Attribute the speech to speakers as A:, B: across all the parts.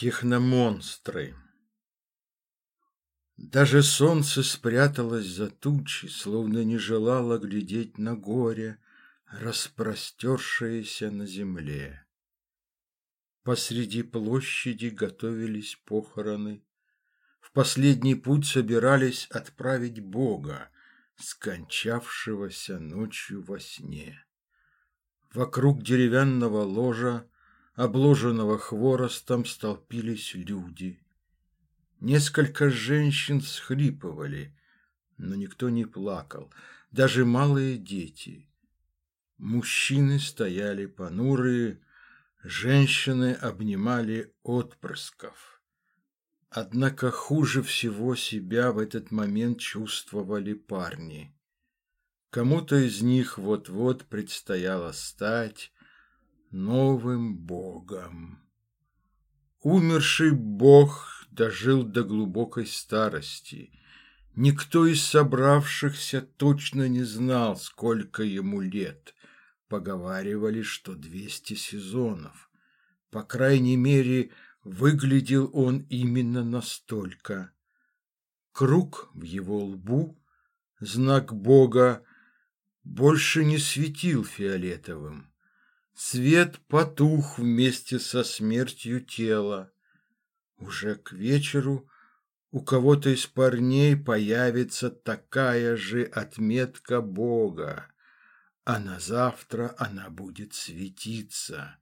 A: Техномонстры Даже солнце спряталось за тучи, Словно не желало глядеть на горе, Распростершееся на земле. Посреди площади готовились похороны. В последний путь собирались отправить Бога, Скончавшегося ночью во сне. Вокруг деревянного ложа обложенного хворостом, столпились люди. Несколько женщин схлипывали, но никто не плакал, даже малые дети. Мужчины стояли понурые, женщины обнимали отпрысков. Однако хуже всего себя в этот момент чувствовали парни. Кому-то из них вот-вот предстояло стать новым богом. Умерший бог дожил до глубокой старости. Никто из собравшихся точно не знал, сколько ему лет. Поговаривали, что двести сезонов. По крайней мере, выглядел он именно настолько. Круг в его лбу, знак бога, больше не светил фиолетовым. Свет потух вместе со смертью тела. Уже к вечеру у кого-то из парней появится такая же отметка Бога, а на завтра она будет светиться.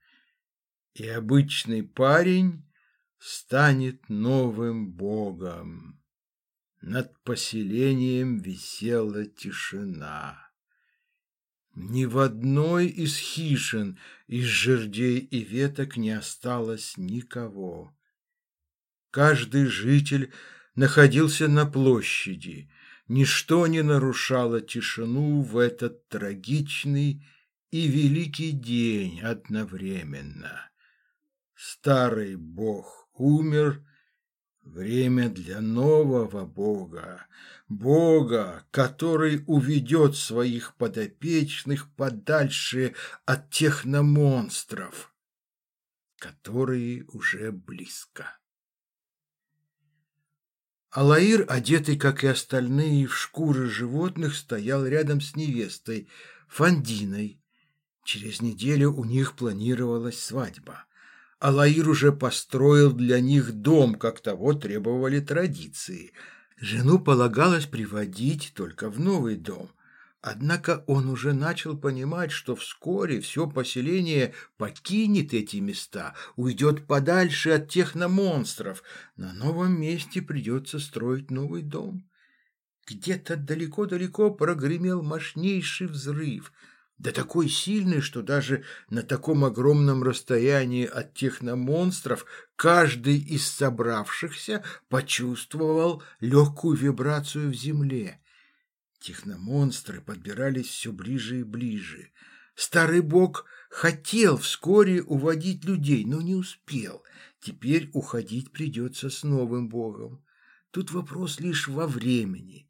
A: И обычный парень станет новым Богом. Над поселением висела тишина. Ни в одной из хижин из жердей и веток не осталось никого. Каждый житель находился на площади. Ничто не нарушало тишину в этот трагичный и великий день одновременно. Старый бог умер, Время для нового Бога, Бога, который уведет своих подопечных подальше от техномонстров, которые уже близко. Алаир, одетый, как и остальные, в шкуры животных, стоял рядом с невестой, Фандиной. Через неделю у них планировалась свадьба. Алаир уже построил для них дом, как того требовали традиции. Жену полагалось приводить только в новый дом. Однако он уже начал понимать, что вскоре все поселение покинет эти места, уйдет подальше от техномонстров. На новом месте придется строить новый дом. Где-то далеко-далеко прогремел мощнейший взрыв – да такой сильный, что даже на таком огромном расстоянии от техномонстров каждый из собравшихся почувствовал легкую вибрацию в земле. Техномонстры подбирались все ближе и ближе. Старый бог хотел вскоре уводить людей, но не успел. Теперь уходить придется с новым богом. Тут вопрос лишь во времени.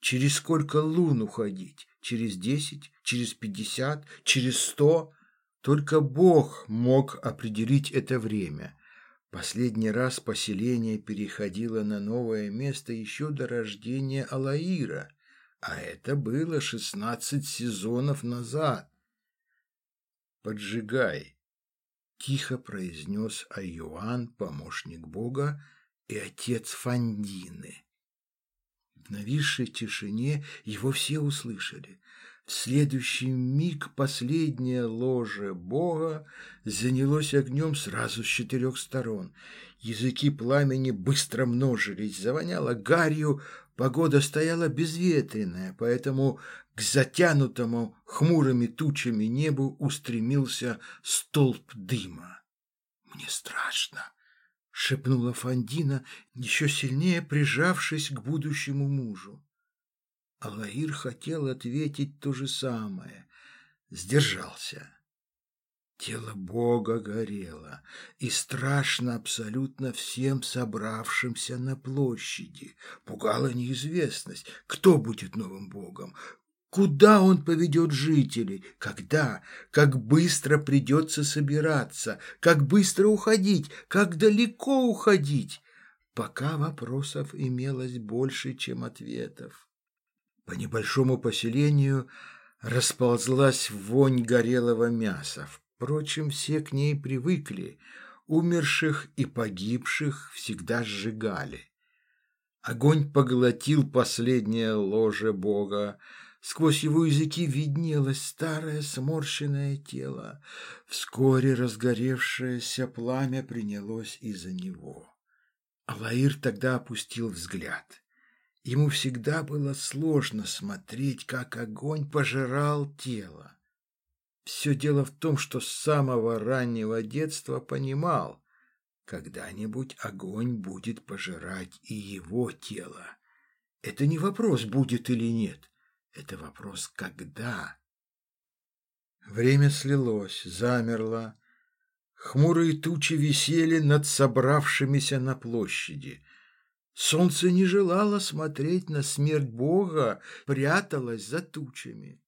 A: Через сколько лун уходить? Через десять, через пятьдесят, через сто. Только Бог мог определить это время. Последний раз поселение переходило на новое место еще до рождения Алаира, а это было шестнадцать сезонов назад. «Поджигай!» — тихо произнес Айоан, помощник Бога, и отец Фандины. В нависшей тишине его все услышали. В следующий миг последнее ложе Бога занялось огнем сразу с четырех сторон. Языки пламени быстро множились, завоняло гарью, погода стояла безветренная, поэтому к затянутому хмурыми тучами небу устремился столб дыма. «Мне страшно», — шепнула Фандина, еще сильнее прижавшись к будущему мужу. Алаир хотел ответить то же самое, сдержался. Тело Бога горело, и страшно абсолютно всем собравшимся на площади. Пугала неизвестность, кто будет новым Богом, Куда он поведет жителей? Когда? Как быстро придется собираться? Как быстро уходить? Как далеко уходить? Пока вопросов имелось больше, чем ответов. По небольшому поселению расползлась вонь горелого мяса. Впрочем, все к ней привыкли. Умерших и погибших всегда сжигали. Огонь поглотил последнее ложе Бога. Сквозь его языки виднелось старое сморщенное тело. Вскоре разгоревшееся пламя принялось из-за него. Алаир тогда опустил взгляд. Ему всегда было сложно смотреть, как огонь пожирал тело. Все дело в том, что с самого раннего детства понимал, когда-нибудь огонь будет пожирать и его тело. Это не вопрос, будет или нет. Это вопрос, когда. Время слилось, замерло. Хмурые тучи висели над собравшимися на площади. Солнце не желало смотреть на смерть Бога, пряталось за тучами.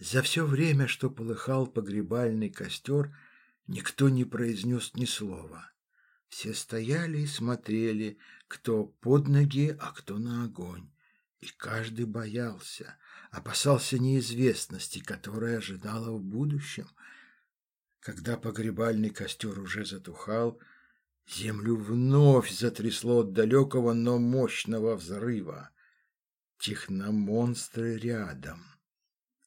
A: За все время, что полыхал погребальный костер, Никто не произнес ни слова. Все стояли и смотрели, кто под ноги, а кто на огонь. И каждый боялся, опасался неизвестности, которая ожидала в будущем. Когда погребальный костер уже затухал, землю вновь затрясло от далекого, но мощного взрыва. Техномонстры рядом.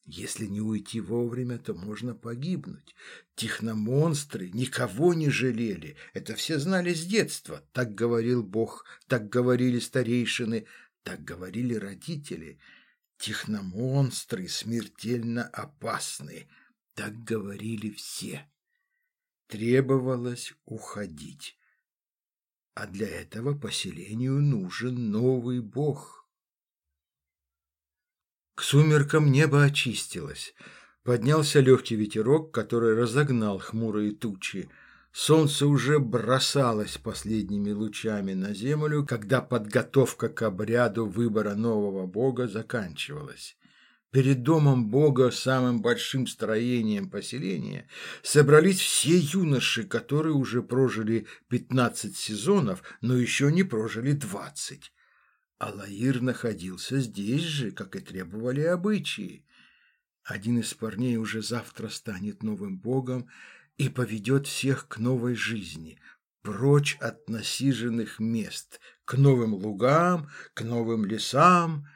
A: Если не уйти вовремя, то можно погибнуть. Техномонстры никого не жалели. Это все знали с детства. Так говорил Бог, так говорили старейшины, так говорили родители. Техномонстры смертельно опасны. Так говорили все. Требовалось уходить. А для этого поселению нужен новый Бог. К сумеркам небо очистилось. Поднялся легкий ветерок, который разогнал хмурые тучи. Солнце уже бросалось последними лучами на землю, когда подготовка к обряду выбора нового бога заканчивалась. Перед домом бога, самым большим строением поселения, собрались все юноши, которые уже прожили пятнадцать сезонов, но еще не прожили двадцать. Алаир находился здесь же, как и требовали обычаи. Один из парней уже завтра станет новым богом и поведет всех к новой жизни, прочь от насиженных мест, к новым лугам, к новым лесам.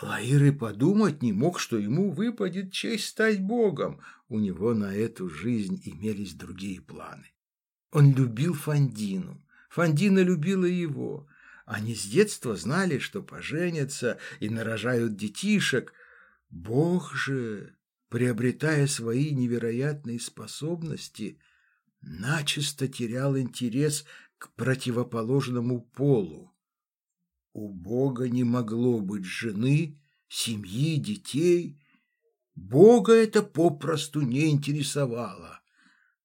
A: Лаир и подумать не мог, что ему выпадет честь стать богом. У него на эту жизнь имелись другие планы. Он любил Фандину. Фандина любила его. Они с детства знали, что поженятся и нарожают детишек. Бог же, приобретая свои невероятные способности, начисто терял интерес к противоположному полу. У Бога не могло быть жены, семьи, детей. Бога это попросту не интересовало.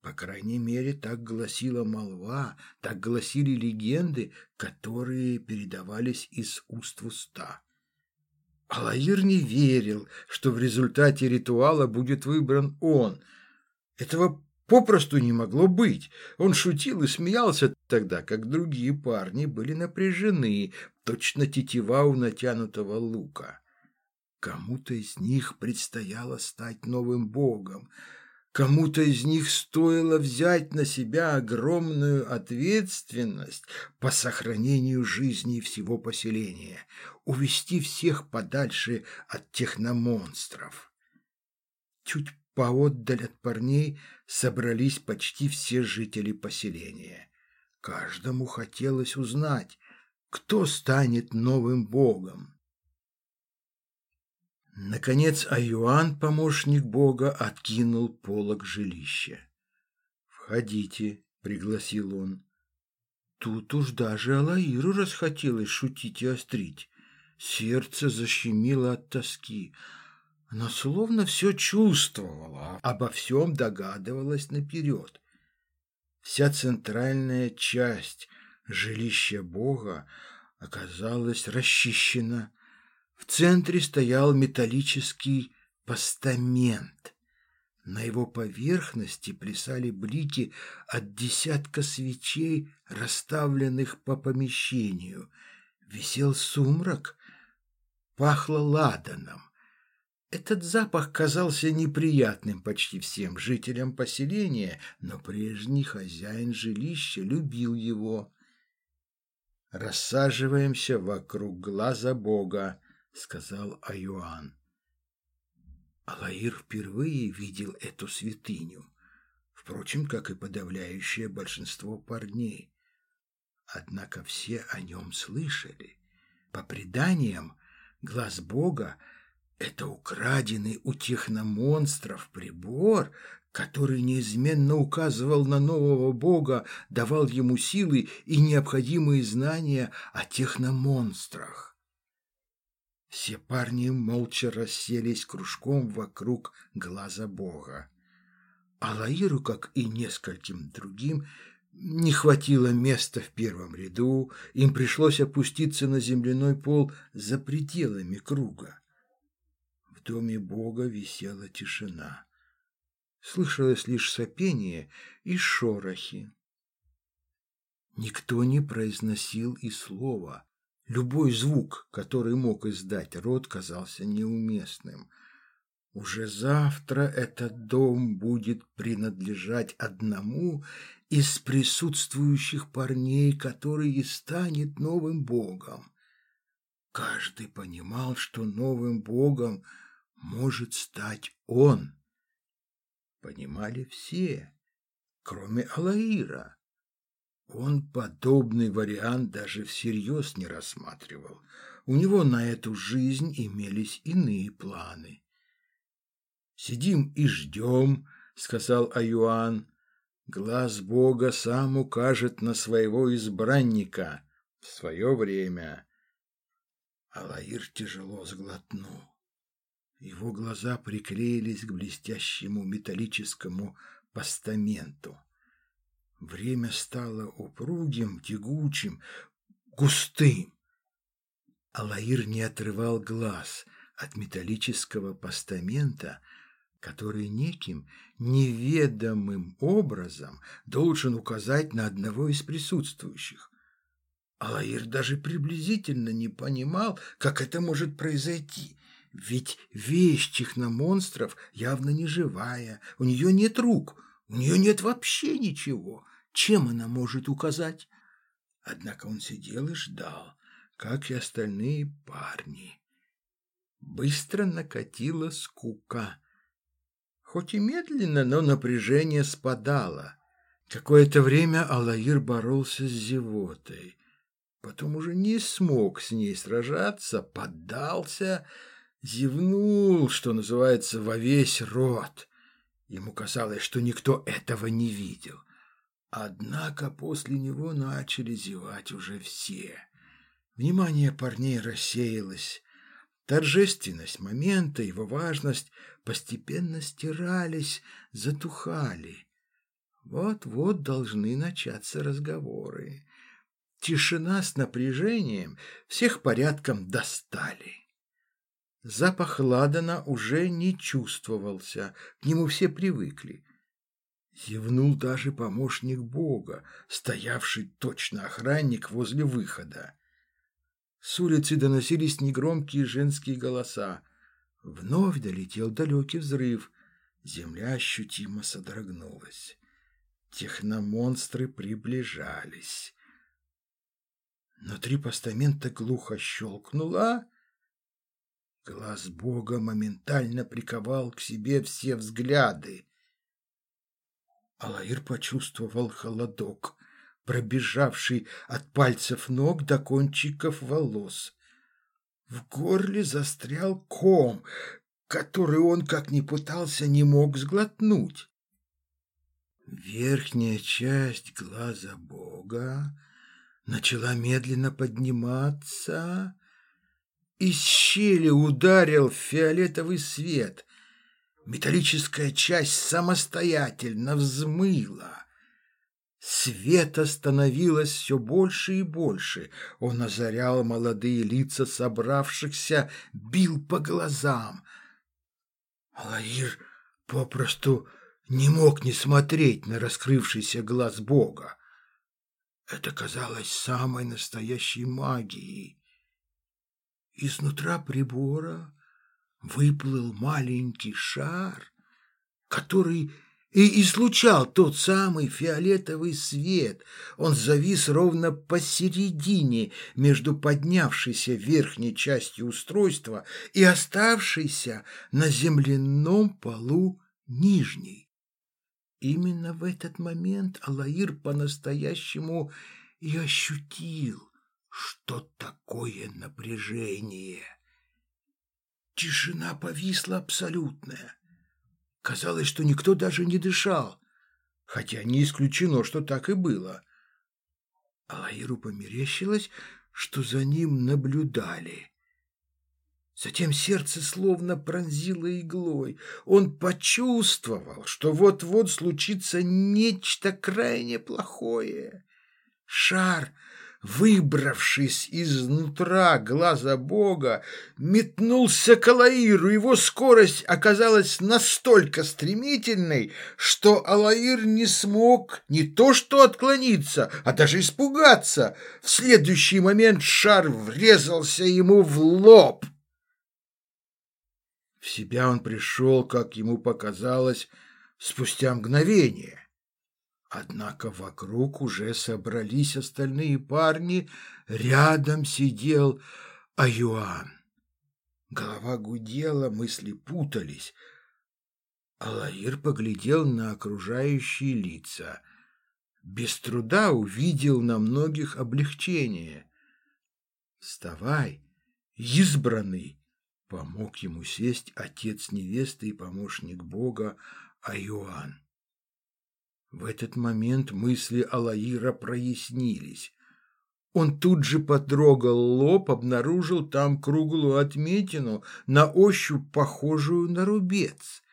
A: По крайней мере, так гласила молва, так гласили легенды, которые передавались из уст в уста. Алаир не верил, что в результате ритуала будет выбран он. Этого попросту не могло быть. Он шутил и смеялся тогда, как другие парни были напряжены, точно тетива у натянутого лука. Кому-то из них предстояло стать новым богом – Кому-то из них стоило взять на себя огромную ответственность по сохранению жизни всего поселения, увести всех подальше от техномонстров. Чуть поотдаль от парней собрались почти все жители поселения. Каждому хотелось узнать, кто станет новым богом. Наконец Аюан, помощник Бога, откинул полог жилища. «Входите», — пригласил он. Тут уж даже Алаиру расхотелось шутить и острить. Сердце защемило от тоски. Она словно все чувствовала, обо всем догадывалась наперед. Вся центральная часть жилища Бога оказалась расчищена, В центре стоял металлический постамент. На его поверхности плясали блики от десятка свечей, расставленных по помещению. Висел сумрак, пахло ладаном. Этот запах казался неприятным почти всем жителям поселения, но прежний хозяин жилища любил его. «Рассаживаемся вокруг глаза Бога», — сказал Аюан. Алаир впервые видел эту святыню, впрочем, как и подавляющее большинство парней. Однако все о нем слышали. По преданиям, глаз Бога — это украденный у техномонстров прибор, который неизменно указывал на нового бога, давал ему силы и необходимые знания о техномонстрах. Все парни молча расселись кружком вокруг глаза бога. А Лаиру, как и нескольким другим, не хватило места в первом ряду, им пришлось опуститься на земляной пол за пределами круга. В доме бога висела тишина. Слышалось лишь сопение и шорохи. Никто не произносил и слова, Любой звук, который мог издать рот, казался неуместным. Уже завтра этот дом будет принадлежать одному из присутствующих парней, который и станет новым богом. Каждый понимал, что новым богом может стать он. Понимали все, кроме Алаира. Он подобный вариант даже всерьез не рассматривал. У него на эту жизнь имелись иные планы. «Сидим и ждем», — сказал Аюан. «Глаз Бога сам укажет на своего избранника в свое время». Алаир тяжело сглотнул. Его глаза приклеились к блестящему металлическому постаменту. Время стало упругим, тягучим, густым. Алаир не отрывал глаз от металлического постамента, который неким неведомым образом должен указать на одного из присутствующих. Алаир даже приблизительно не понимал, как это может произойти. Ведь вещь техномонстров явно не живая, у нее нет рук, у нее нет вообще ничего. Чем она может указать? Однако он сидел и ждал, как и остальные парни. Быстро накатила скука. Хоть и медленно, но напряжение спадало. Какое-то время Алаир боролся с зевотой. Потом уже не смог с ней сражаться, поддался, зевнул, что называется, во весь рот. Ему казалось, что никто этого не видел. Однако после него начали зевать уже все. Внимание парней рассеялось. Торжественность момента, его важность постепенно стирались, затухали. Вот-вот должны начаться разговоры. Тишина с напряжением всех порядком достали. Запах ладана уже не чувствовался, к нему все привыкли. Зевнул даже помощник Бога, стоявший точно охранник возле выхода. С улицы доносились негромкие женские голоса. Вновь долетел далекий взрыв. Земля ощутимо содрогнулась. Техномонстры приближались. Внутри постамента глухо щелкнуло. Глаз Бога моментально приковал к себе все взгляды. Алаир почувствовал холодок, пробежавший от пальцев ног до кончиков волос. В горле застрял ком, который он, как ни пытался, не мог сглотнуть. Верхняя часть глаза Бога начала медленно подниматься. Из щели ударил фиолетовый свет, Металлическая часть самостоятельно взмыла. С Света становилось все больше и больше. Он озарял молодые лица собравшихся, бил по глазам. Алаир попросту не мог не смотреть на раскрывшийся глаз Бога. Это казалось самой настоящей магией. Изнутра прибора выплыл маленький шар, который и излучал тот самый фиолетовый свет. Он завис ровно посередине между поднявшейся верхней частью устройства и оставшейся на земляном полу нижней. Именно в этот момент Алаир по-настоящему и ощутил, что такое напряжение. Тишина повисла абсолютная. Казалось, что никто даже не дышал, хотя не исключено, что так и было. Алаиру померещилось, что за ним наблюдали. Затем сердце словно пронзило иглой. Он почувствовал, что вот-вот случится нечто крайне плохое. Шар выбравшись изнутра глаза Бога, метнулся к Алаиру. Его скорость оказалась настолько стремительной, что Алаир не смог не то что отклониться, а даже испугаться. В следующий момент шар врезался ему в лоб. В себя он пришел, как ему показалось, спустя мгновение. Однако вокруг уже собрались остальные парни, рядом сидел Аюан. Голова гудела, мысли путались. Алаир поглядел на окружающие лица. Без труда увидел на многих облегчение. «Вставай, избранный!» — помог ему сесть отец невесты и помощник Бога Аюан. В этот момент мысли Алаира прояснились. Он тут же потрогал лоб, обнаружил там круглую отметину, на ощупь похожую на рубец.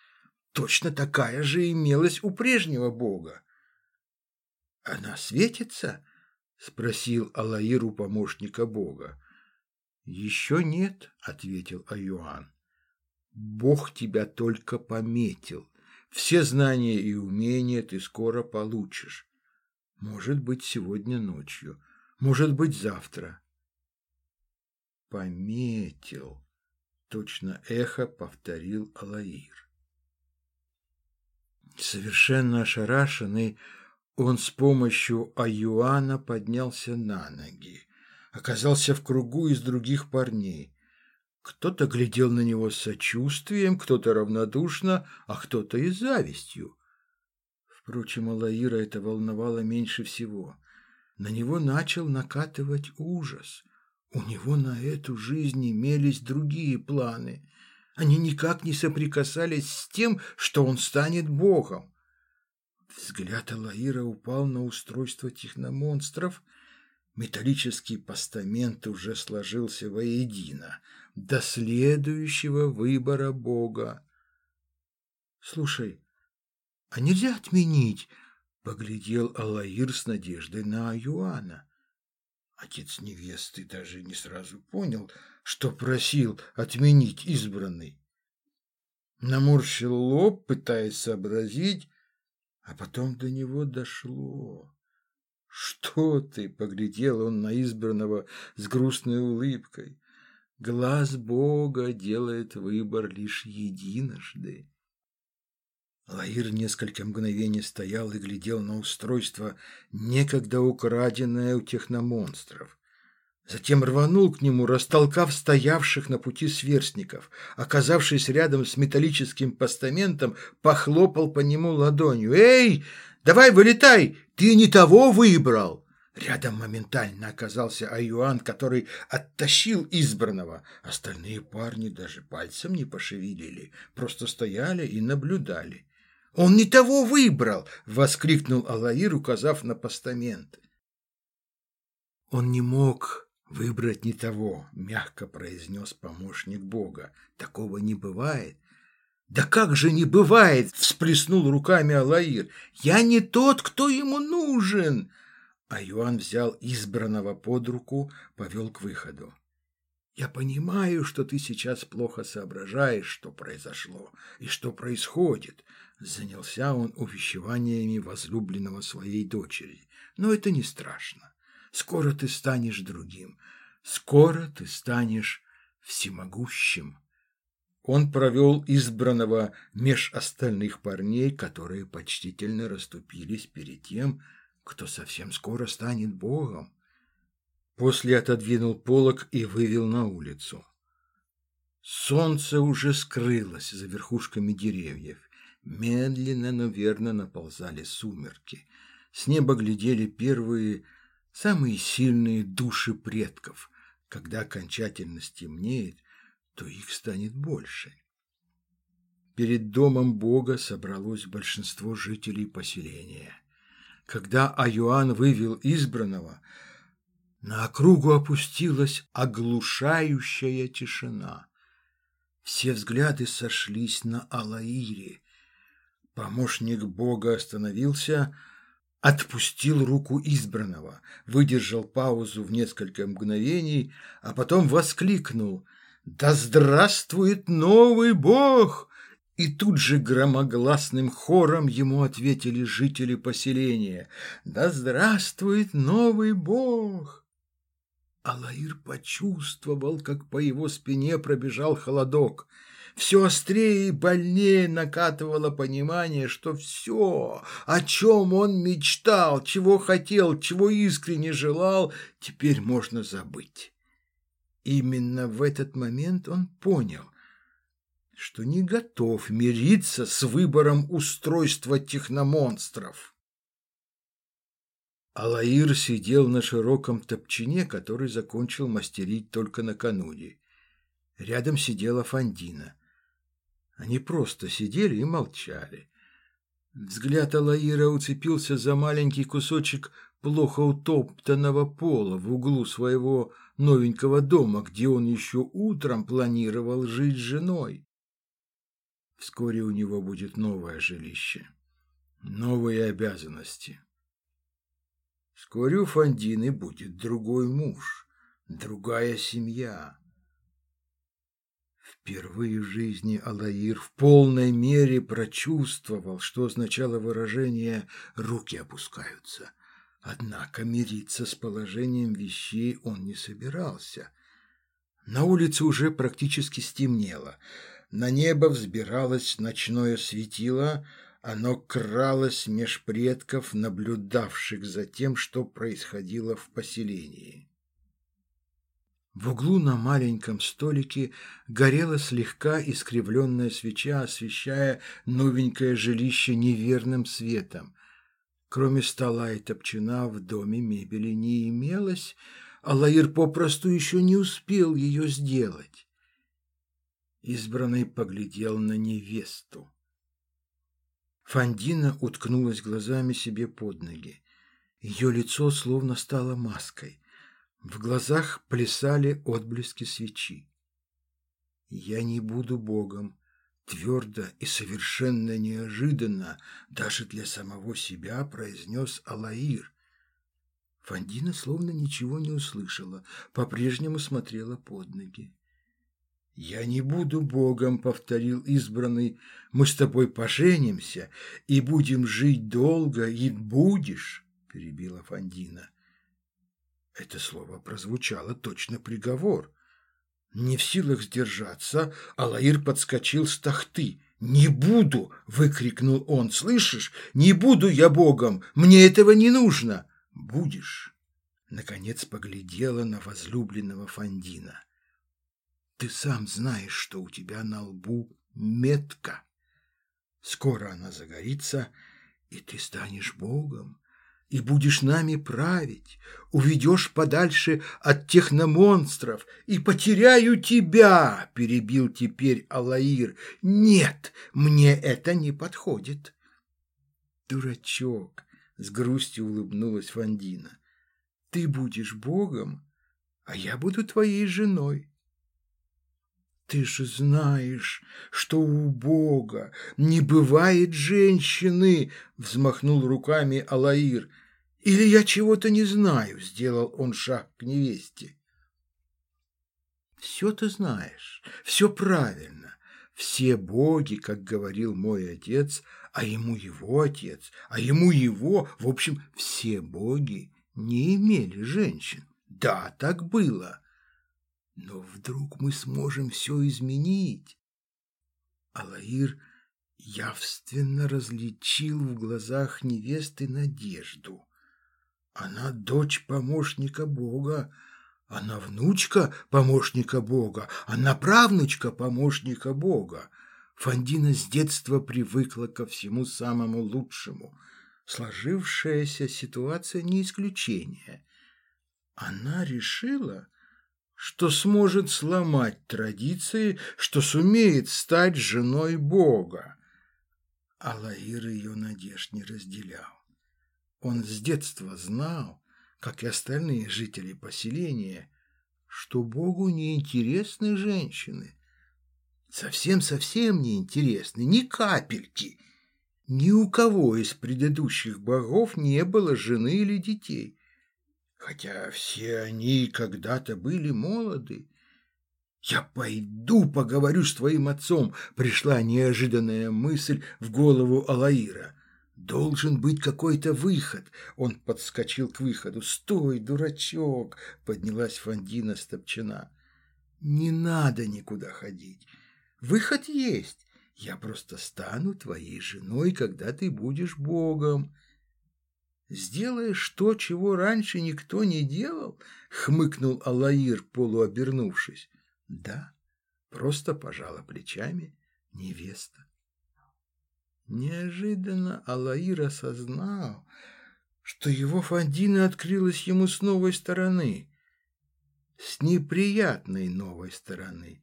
A: Точно такая же имелась у прежнего бога. «Она светится?» — спросил Алаир у помощника бога. «Еще нет», — ответил Аюан. «Бог тебя только пометил. Все знания и умения ты скоро получишь. Может быть, сегодня ночью, может быть, завтра. Пометил. Точно эхо повторил Алаир. Совершенно ошарашенный, он с помощью Аюана поднялся на ноги, оказался в кругу из других парней. Кто-то глядел на него с сочувствием, кто-то равнодушно, а кто-то и завистью. Впрочем, Алаира это волновало меньше всего. На него начал накатывать ужас. У него на эту жизнь имелись другие планы. Они никак не соприкасались с тем, что он станет богом. Взгляд Алаира упал на устройство техномонстров. Металлический постамент уже сложился воедино — до следующего выбора Бога. «Слушай, а нельзя отменить?» — поглядел Алаир с надеждой на Аюана. Отец невесты даже не сразу понял, что просил отменить избранный. Наморщил лоб, пытаясь сообразить, а потом до него дошло. «Что ты?» — поглядел он на избранного с грустной улыбкой. Глаз Бога делает выбор лишь единожды. Лаир несколько мгновений стоял и глядел на устройство, некогда украденное у техномонстров. Затем рванул к нему, растолкав стоявших на пути сверстников. Оказавшись рядом с металлическим постаментом, похлопал по нему ладонью. «Эй, давай вылетай! Ты не того выбрал!» Рядом моментально оказался Аюан, который оттащил избранного. Остальные парни даже пальцем не пошевелили, просто стояли и наблюдали. «Он не того выбрал!» — воскликнул Алаир, указав на постамент. «Он не мог выбрать не того», — мягко произнес помощник Бога. «Такого не бывает. «Да как же не бывает!» – всплеснул руками Алаир. «Я не тот, кто ему нужен!» А Иоанн взял избранного под руку, повел к выходу. «Я понимаю, что ты сейчас плохо соображаешь, что произошло и что происходит», – занялся он увещеваниями возлюбленного своей дочери. «Но это не страшно. Скоро ты станешь другим. Скоро ты станешь всемогущим». Он провел избранного меж остальных парней, которые почтительно расступились перед тем, кто совсем скоро станет Богом. После отодвинул полог и вывел на улицу. Солнце уже скрылось за верхушками деревьев. Медленно, но верно наползали сумерки. С неба глядели первые, самые сильные души предков. Когда окончательно стемнеет, то их станет больше. Перед домом Бога собралось большинство жителей поселения. Когда Аюан вывел избранного, на округу опустилась оглушающая тишина. Все взгляды сошлись на Алаире. Помощник Бога остановился, отпустил руку избранного, выдержал паузу в несколько мгновений, а потом воскликнул «Да здравствует новый Бог!» И тут же громогласным хором ему ответили жители поселения «Да здравствует новый Бог!» Алаир почувствовал, как по его спине пробежал холодок. Все острее и больнее накатывало понимание, что все, о чем он мечтал, чего хотел, чего искренне желал, теперь можно забыть. Именно в этот момент он понял, что не готов мириться с выбором устройства техномонстров. Алаир сидел на широком топчине, который закончил мастерить только накануне. Рядом сидела Фандина. Они просто сидели и молчали. Взгляд Алаира уцепился за маленький кусочек плохо утоптанного пола в углу своего новенького дома, где он еще утром планировал жить с женой. Вскоре у него будет новое жилище, новые обязанности. Вскоре у Фандины будет другой муж, другая семья. Впервые в жизни Алаир в полной мере прочувствовал, что означало выражение «руки опускаются». Однако мириться с положением вещей он не собирался. На улице уже практически стемнело. На небо взбиралось ночное светило, оно кралось меж предков, наблюдавших за тем, что происходило в поселении. В углу на маленьком столике горела слегка искривленная свеча, освещая новенькое жилище неверным светом. Кроме стола и топчина в доме мебели не имелось, а Лаир попросту еще не успел ее сделать. Избранный поглядел на невесту. Фандина уткнулась глазами себе под ноги. Ее лицо словно стало маской. В глазах плясали отблески свечи. «Я не буду Богом», твердо и совершенно неожиданно, даже для самого себя, произнес Алаир. Фандина словно ничего не услышала, по-прежнему смотрела под ноги. «Я не буду Богом», — повторил избранный, — «мы с тобой поженимся и будем жить долго, и будешь», — перебила Фандина. Это слово прозвучало точно приговор. Не в силах сдержаться, Алаир подскочил с тахты. «Не буду!» — выкрикнул он. «Слышишь? Не буду я богом! Мне этого не нужно!» «Будешь!» Наконец поглядела на возлюбленного Фандина. «Ты сам знаешь, что у тебя на лбу метка. Скоро она загорится, и ты станешь богом и будешь нами править, уведешь подальше от техномонстров, и потеряю тебя, — перебил теперь Алаир. Нет, мне это не подходит. Дурачок, — с грустью улыбнулась Фандина, — ты будешь богом, а я буду твоей женой. Ты же знаешь, что у Бога не бывает женщины, взмахнул руками Алаир. Или я чего-то не знаю, сделал он шаг к невесте. Все ты знаешь, все правильно. Все боги, как говорил мой отец, а ему его отец, а ему его, в общем, все боги не имели женщин. Да, так было. Но вдруг мы сможем все изменить. Алаир явственно различил в глазах невесты надежду. Она дочь помощника Бога, она внучка помощника Бога, она правнучка помощника Бога. Фандина с детства привыкла ко всему самому лучшему. Сложившаяся ситуация не исключение. Она решила, что сможет сломать традиции, что сумеет стать женой Бога. Алаир ее надежд не разделял. Он с детства знал, как и остальные жители поселения, что Богу не интересны женщины. Совсем-совсем не интересны, ни капельки. Ни у кого из предыдущих богов не было жены или детей хотя все они когда-то были молоды. «Я пойду поговорю с твоим отцом», — пришла неожиданная мысль в голову Алаира. «Должен быть какой-то выход». Он подскочил к выходу. «Стой, дурачок!» — поднялась Фандина Стопчина. «Не надо никуда ходить. Выход есть. Я просто стану твоей женой, когда ты будешь богом. «Сделаешь то, чего раньше никто не делал?» — хмыкнул Алаир, полуобернувшись. «Да, просто пожала плечами невеста». Неожиданно Алаир осознал, что его Фандина открылась ему с новой стороны, с неприятной новой стороны.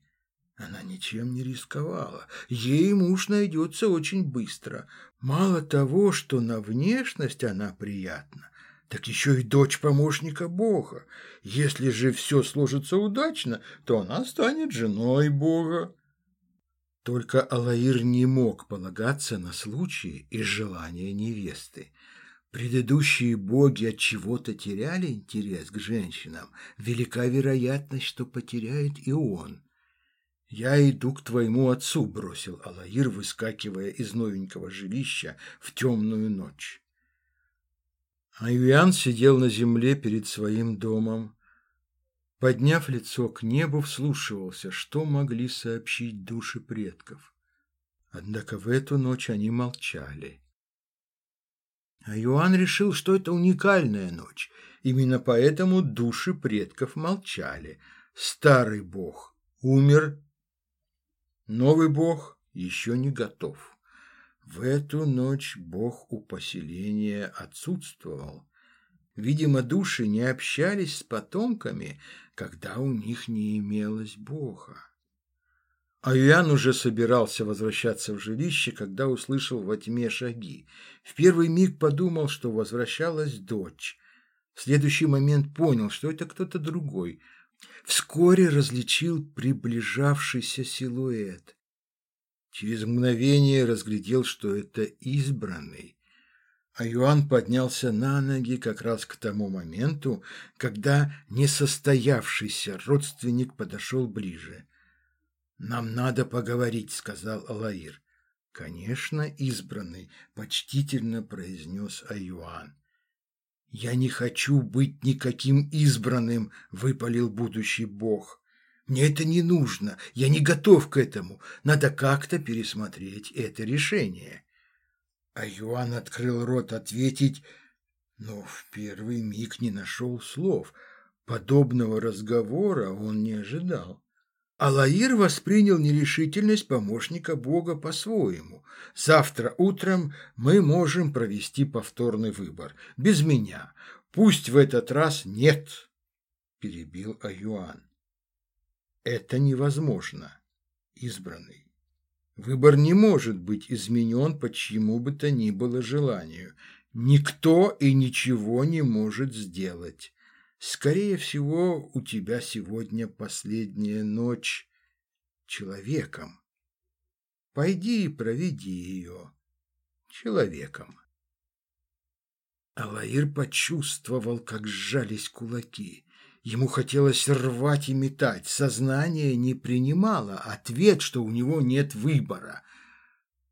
A: Она ничем не рисковала. Ей муж найдется очень быстро. Мало того, что на внешность она приятна, так еще и дочь помощника Бога. Если же все сложится удачно, то она станет женой Бога. Только Алаир не мог полагаться на случаи и желания невесты. Предыдущие боги от чего-то теряли интерес к женщинам. Велика вероятность, что потеряет и он. «Я иду к твоему отцу», — бросил Алаир, выскакивая из новенького жилища в темную ночь. Аюян сидел на земле перед своим домом. Подняв лицо к небу, вслушивался, что могли сообщить души предков. Однако в эту ночь они молчали. А Юан решил, что это уникальная ночь. Именно поэтому души предков молчали. Старый бог умер Новый бог еще не готов. В эту ночь бог у поселения отсутствовал. Видимо, души не общались с потомками, когда у них не имелось бога. Аюян уже собирался возвращаться в жилище, когда услышал во тьме шаги. В первый миг подумал, что возвращалась дочь. В следующий момент понял, что это кто-то другой – Вскоре различил приближавшийся силуэт. Через мгновение разглядел, что это избранный. А Юан поднялся на ноги как раз к тому моменту, когда несостоявшийся родственник подошел ближе. «Нам надо поговорить», — сказал Алаир. «Конечно, избранный», — почтительно произнес Аюан. «Я не хочу быть никаким избранным», — выпалил будущий бог. «Мне это не нужно, я не готов к этому. Надо как-то пересмотреть это решение». А Юан открыл рот ответить, но в первый миг не нашел слов. Подобного разговора он не ожидал. Алаир воспринял нерешительность помощника Бога по-своему. Завтра утром мы можем провести повторный выбор. Без меня. Пусть в этот раз нет, перебил Аюан. Это невозможно, избранный. Выбор не может быть изменен по чьему бы то ни было желанию. Никто и ничего не может сделать. Скорее всего, у тебя сегодня последняя ночь человеком. Пойди и проведи ее человеком. Алаир почувствовал, как сжались кулаки. Ему хотелось рвать и метать. Сознание не принимало ответ, что у него нет выбора.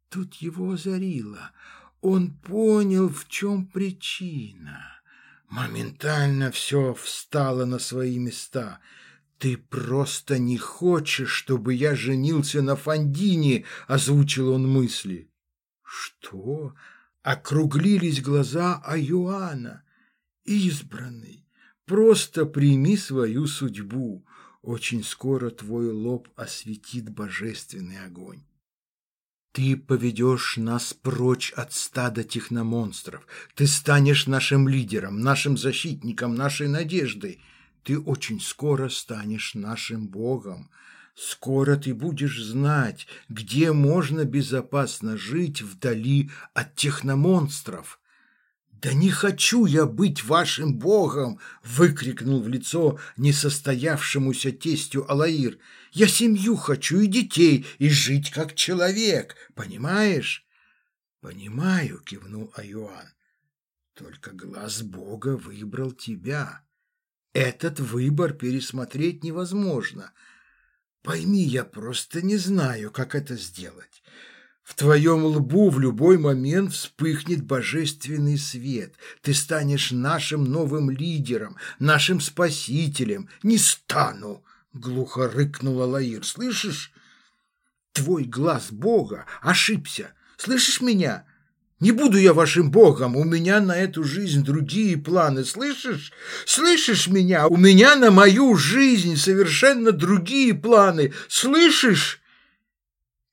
A: Тут его озарило. Он понял, в чем причина. Моментально все встало на свои места. «Ты просто не хочешь, чтобы я женился на Фандине», — озвучил он мысли. «Что?» — округлились глаза Аюана. «Избранный, просто прими свою судьбу. Очень скоро твой лоб осветит божественный огонь». Ты поведешь нас прочь от стада техномонстров. Ты станешь нашим лидером, нашим защитником, нашей надеждой. Ты очень скоро станешь нашим богом. Скоро ты будешь знать, где можно безопасно жить вдали от техномонстров. «Да не хочу я быть вашим богом!» — выкрикнул в лицо несостоявшемуся тестю Алаир. «Я семью хочу и детей, и жить как человек, понимаешь?» «Понимаю», — кивнул Аюан. «Только глаз бога выбрал тебя. Этот выбор пересмотреть невозможно. Пойми, я просто не знаю, как это сделать». В твоем лбу в любой момент вспыхнет божественный свет. Ты станешь нашим новым лидером, нашим спасителем. Не стану, глухо рыкнула Лаир. Слышишь? Твой глаз Бога ошибся. Слышишь меня? Не буду я вашим богом, у меня на эту жизнь другие планы, слышишь? Слышишь меня? У меня на мою жизнь совершенно другие планы, слышишь?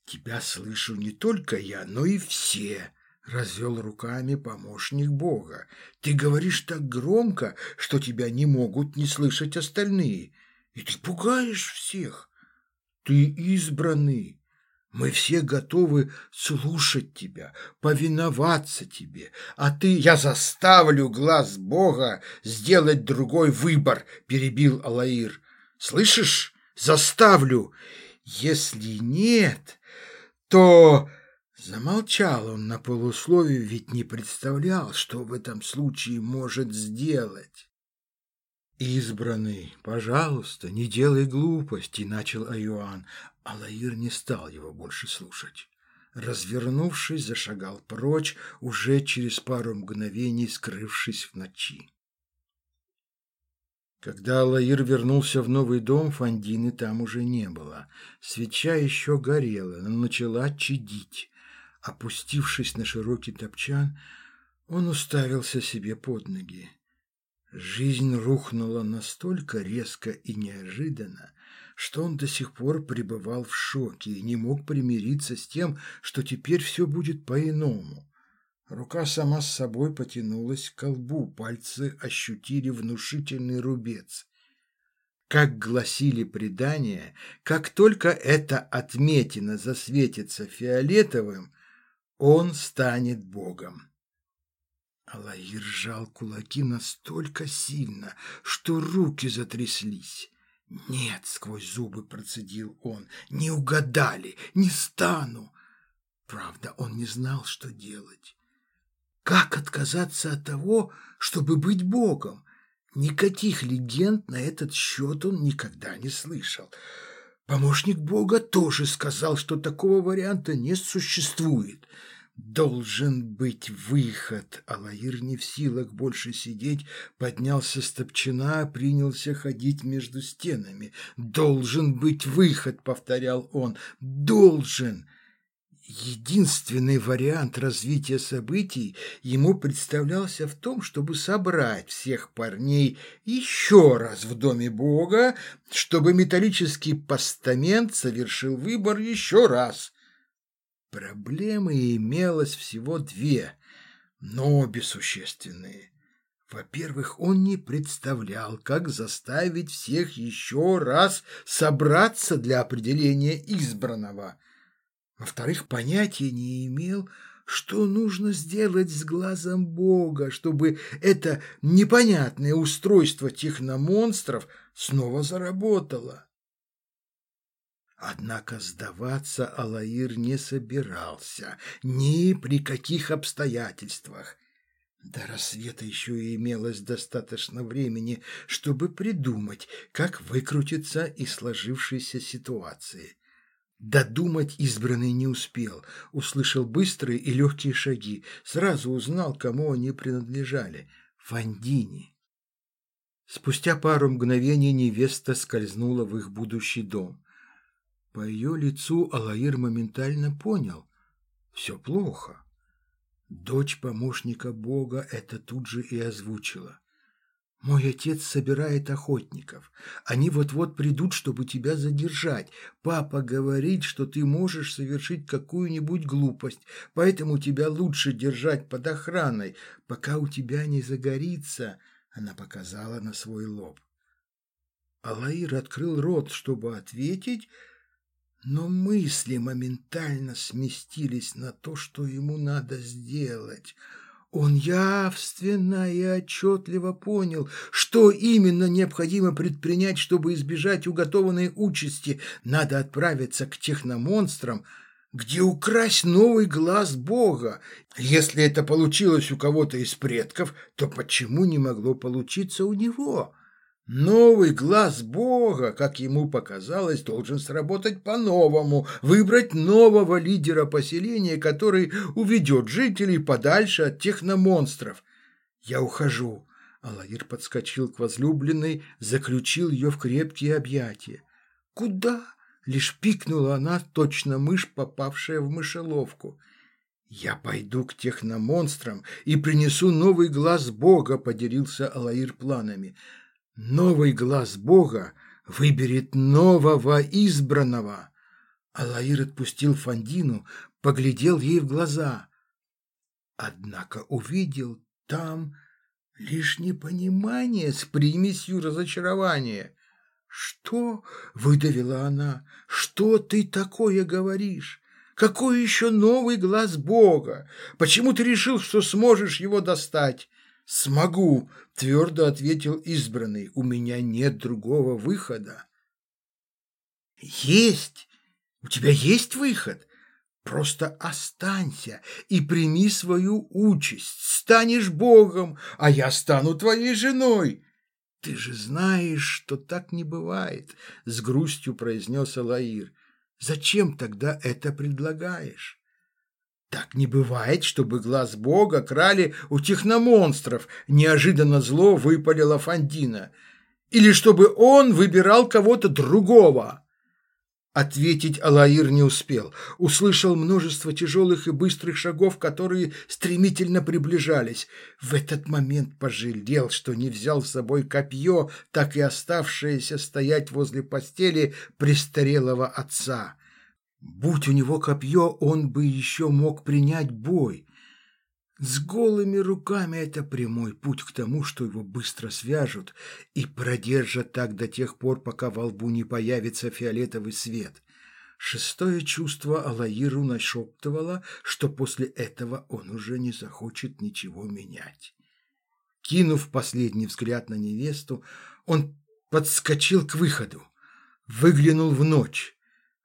A: «Тебя слышу не только я, но и все», — развел руками помощник Бога. «Ты говоришь так громко, что тебя не могут не слышать остальные, и ты пугаешь всех. Ты избранный». Мы все готовы слушать тебя, повиноваться тебе, а ты... Я заставлю глаз Бога сделать другой выбор, перебил Алаир. Слышишь? Заставлю. Если нет, то... Замолчал он на полусловие, ведь не представлял, что в этом случае может сделать. «Избранный, пожалуйста, не делай глупости», — начал Аюан. Алаир не стал его больше слушать. Развернувшись, зашагал прочь, уже через пару мгновений скрывшись в ночи. Когда Лаир вернулся в новый дом, Фандины там уже не было. Свеча еще горела, но начала чадить. Опустившись на широкий топчан, он уставился себе под ноги. Жизнь рухнула настолько резко и неожиданно, что он до сих пор пребывал в шоке и не мог примириться с тем, что теперь все будет по-иному. Рука сама с собой потянулась к колбу, пальцы ощутили внушительный рубец. Как гласили предания, как только эта отметина засветится фиолетовым, он станет богом. Алаир сжал кулаки настолько сильно, что руки затряслись. «Нет», — сквозь зубы процедил он, — «не угадали, не стану». Правда, он не знал, что делать. Как отказаться от того, чтобы быть Богом? Никаких легенд на этот счет он никогда не слышал. Помощник Бога тоже сказал, что такого варианта не существует. Должен быть выход. Алаир не в силах больше сидеть, поднялся с топчина, принялся ходить между стенами. «Должен быть выход», — повторял он, — «должен». Единственный вариант развития событий ему представлялся в том, чтобы собрать всех парней еще раз в доме Бога, чтобы металлический постамент совершил выбор еще раз. Проблемы имелось всего две, но обе существенные. Во-первых, он не представлял, как заставить всех еще раз собраться для определения избранного – во-вторых, понятия не имел, что нужно сделать с глазом Бога, чтобы это непонятное устройство техномонстров снова заработало. Однако сдаваться Алаир не собирался ни при каких обстоятельствах. До рассвета еще и имелось достаточно времени, чтобы придумать, как выкрутиться из сложившейся ситуации. Додумать избранный не успел, услышал быстрые и легкие шаги, сразу узнал, кому они принадлежали – Фандини. Спустя пару мгновений невеста скользнула в их будущий дом. По ее лицу Алаир моментально понял – все плохо. Дочь помощника Бога это тут же и озвучила. «Мой отец собирает охотников. Они вот-вот придут, чтобы тебя задержать. Папа говорит, что ты можешь совершить какую-нибудь глупость, поэтому тебя лучше держать под охраной, пока у тебя не загорится», — она показала на свой лоб. Алаир открыл рот, чтобы ответить, — но мысли моментально сместились на то, что ему надо сделать. Он явственно и отчетливо понял, что именно необходимо предпринять, чтобы избежать уготованной участи. Надо отправиться к техномонстрам, где украсть новый глаз Бога. Если это получилось у кого-то из предков, то почему не могло получиться у него?» Новый глаз Бога, как ему показалось, должен сработать по-новому, выбрать нового лидера поселения, который уведет жителей подальше от техномонстров. «Я ухожу», — Алаир подскочил к возлюбленной, заключил ее в крепкие объятия. «Куда?» — лишь пикнула она, точно мышь, попавшая в мышеловку. «Я пойду к техномонстрам и принесу новый глаз Бога», — поделился Алаир планами. Новый глаз Бога выберет нового избранного. Алаир отпустил Фандину, поглядел ей в глаза. Однако увидел там лишь непонимание с примесью разочарования. «Что?» — выдавила она. «Что ты такое говоришь? Какой еще новый глаз Бога? Почему ты решил, что сможешь его достать? «Смогу», — твердо ответил избранный, — «у меня нет другого выхода». «Есть! У тебя есть выход? Просто останься и прими свою участь. Станешь Богом, а я стану твоей женой». «Ты же знаешь, что так не бывает», — с грустью произнес Алаир. «Зачем тогда это предлагаешь?» Так не бывает, чтобы глаз бога крали у техномонстров, неожиданно зло выпалила Фандина. Или чтобы он выбирал кого-то другого. Ответить Алаир не успел. Услышал множество тяжелых и быстрых шагов, которые стремительно приближались. В этот момент пожалел, что не взял с собой копье, так и оставшееся стоять возле постели престарелого отца. Будь у него копье, он бы еще мог принять бой. С голыми руками это прямой путь к тому, что его быстро свяжут и продержат так до тех пор, пока во лбу не появится фиолетовый свет. Шестое чувство Алаиру нашептывало, что после этого он уже не захочет ничего менять. Кинув последний взгляд на невесту, он подскочил к выходу, выглянул в ночь.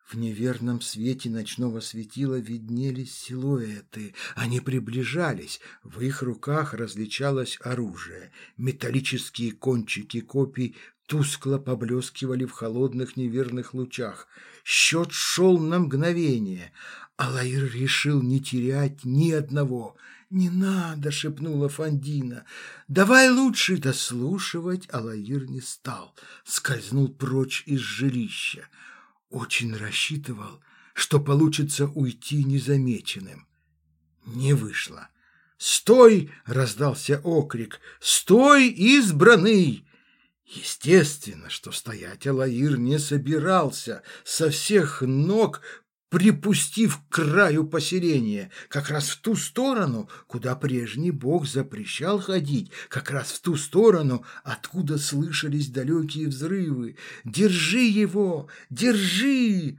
A: В неверном свете ночного светила виднелись силуэты. Они приближались. В их руках различалось оружие. Металлические кончики копий тускло поблескивали в холодных неверных лучах. Счет шел на мгновение. Алаир решил не терять ни одного. «Не надо!» — шепнула Фандина. «Давай лучше!» Дослушивать Алаир не стал. Скользнул прочь из жилища. Очень рассчитывал, что получится уйти незамеченным. Не вышло. «Стой!» — раздался окрик. «Стой, избранный!» Естественно, что стоять Алаир не собирался. Со всех ног припустив к краю поселения, как раз в ту сторону, куда прежний бог запрещал ходить, как раз в ту сторону, откуда слышались далекие взрывы. «Держи его! Держи!»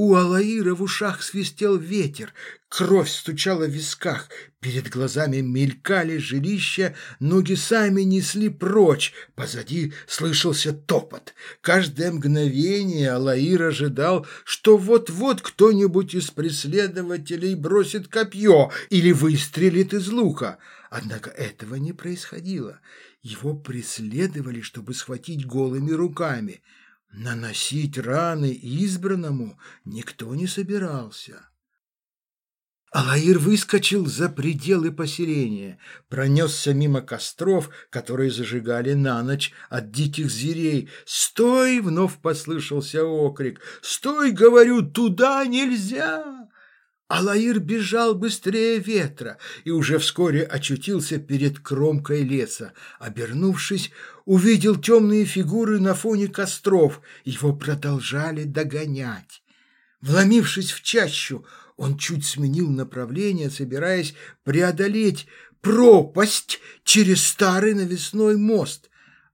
A: У Алаира в ушах свистел ветер, кровь стучала в висках, перед глазами мелькали жилища, ноги сами несли прочь, позади слышался топот. Каждое мгновение Алаир ожидал, что вот-вот кто-нибудь из преследователей бросит копье или выстрелит из лука. Однако этого не происходило. Его преследовали, чтобы схватить голыми руками – Наносить раны избранному никто не собирался. Алаир выскочил за пределы поселения, пронесся мимо костров, которые зажигали на ночь от диких зверей. «Стой!» — вновь послышался окрик. «Стой!» — говорю, «туда нельзя!» Алаир бежал быстрее ветра и уже вскоре очутился перед кромкой леса. Обернувшись, увидел темные фигуры на фоне костров. Его продолжали догонять. Вломившись в чащу, он чуть сменил направление, собираясь преодолеть пропасть через старый навесной мост.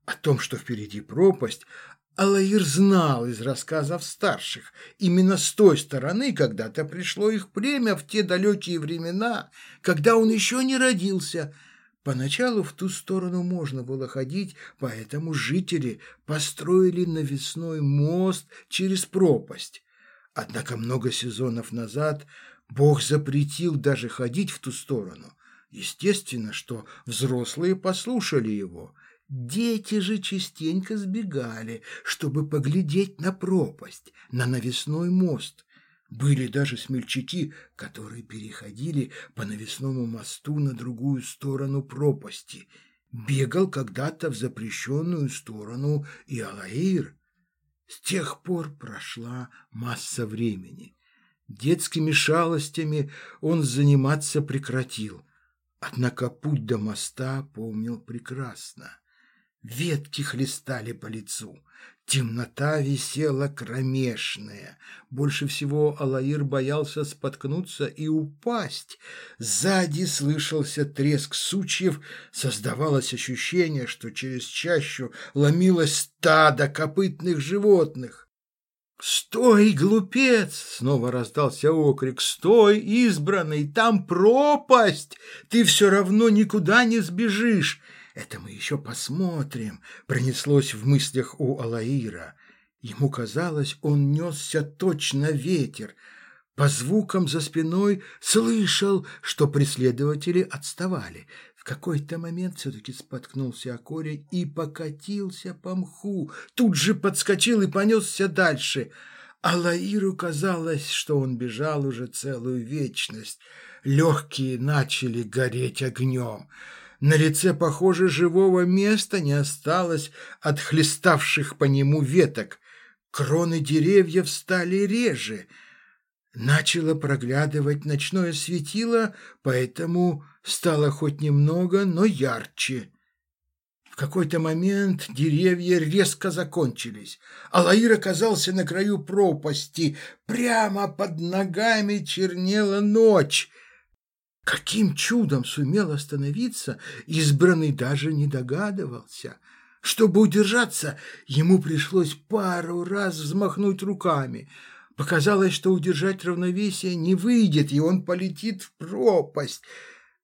A: О том, что впереди пропасть, Алаир знал из рассказов старших. Именно с той стороны когда-то пришло их племя в те далекие времена, когда он еще не родился. Поначалу в ту сторону можно было ходить, поэтому жители построили навесной мост через пропасть. Однако много сезонов назад Бог запретил даже ходить в ту сторону. Естественно, что взрослые послушали его – Дети же частенько сбегали, чтобы поглядеть на пропасть, на навесной мост. Были даже смельчаки, которые переходили по навесному мосту на другую сторону пропасти. Бегал когда-то в запрещенную сторону и Алаир. С тех пор прошла масса времени. Детскими шалостями он заниматься прекратил. Однако путь до моста помнил прекрасно. Ветки хлестали по лицу. Темнота висела кромешная. Больше всего Алаир боялся споткнуться и упасть. Сзади слышался треск сучьев. Создавалось ощущение, что через чащу ломилось стадо копытных животных. «Стой, глупец!» — снова раздался окрик. «Стой, избранный! Там пропасть! Ты все равно никуда не сбежишь!» «Это мы еще посмотрим», — пронеслось в мыслях у Алаира. Ему казалось, он несся точно ветер. По звукам за спиной слышал, что преследователи отставали. В какой-то момент все-таки споткнулся о корень и покатился по мху. Тут же подскочил и понесся дальше. Алаиру казалось, что он бежал уже целую вечность. Легкие начали гореть огнем. На лице, похоже, живого места не осталось от хлеставших по нему веток. Кроны деревьев стали реже. Начало проглядывать ночное светило, поэтому стало хоть немного, но ярче. В какой-то момент деревья резко закончились. Алаир оказался на краю пропасти. Прямо под ногами чернела ночь. Каким чудом сумел остановиться, избранный даже не догадывался. Чтобы удержаться, ему пришлось пару раз взмахнуть руками. Показалось, что удержать равновесие не выйдет, и он полетит в пропасть.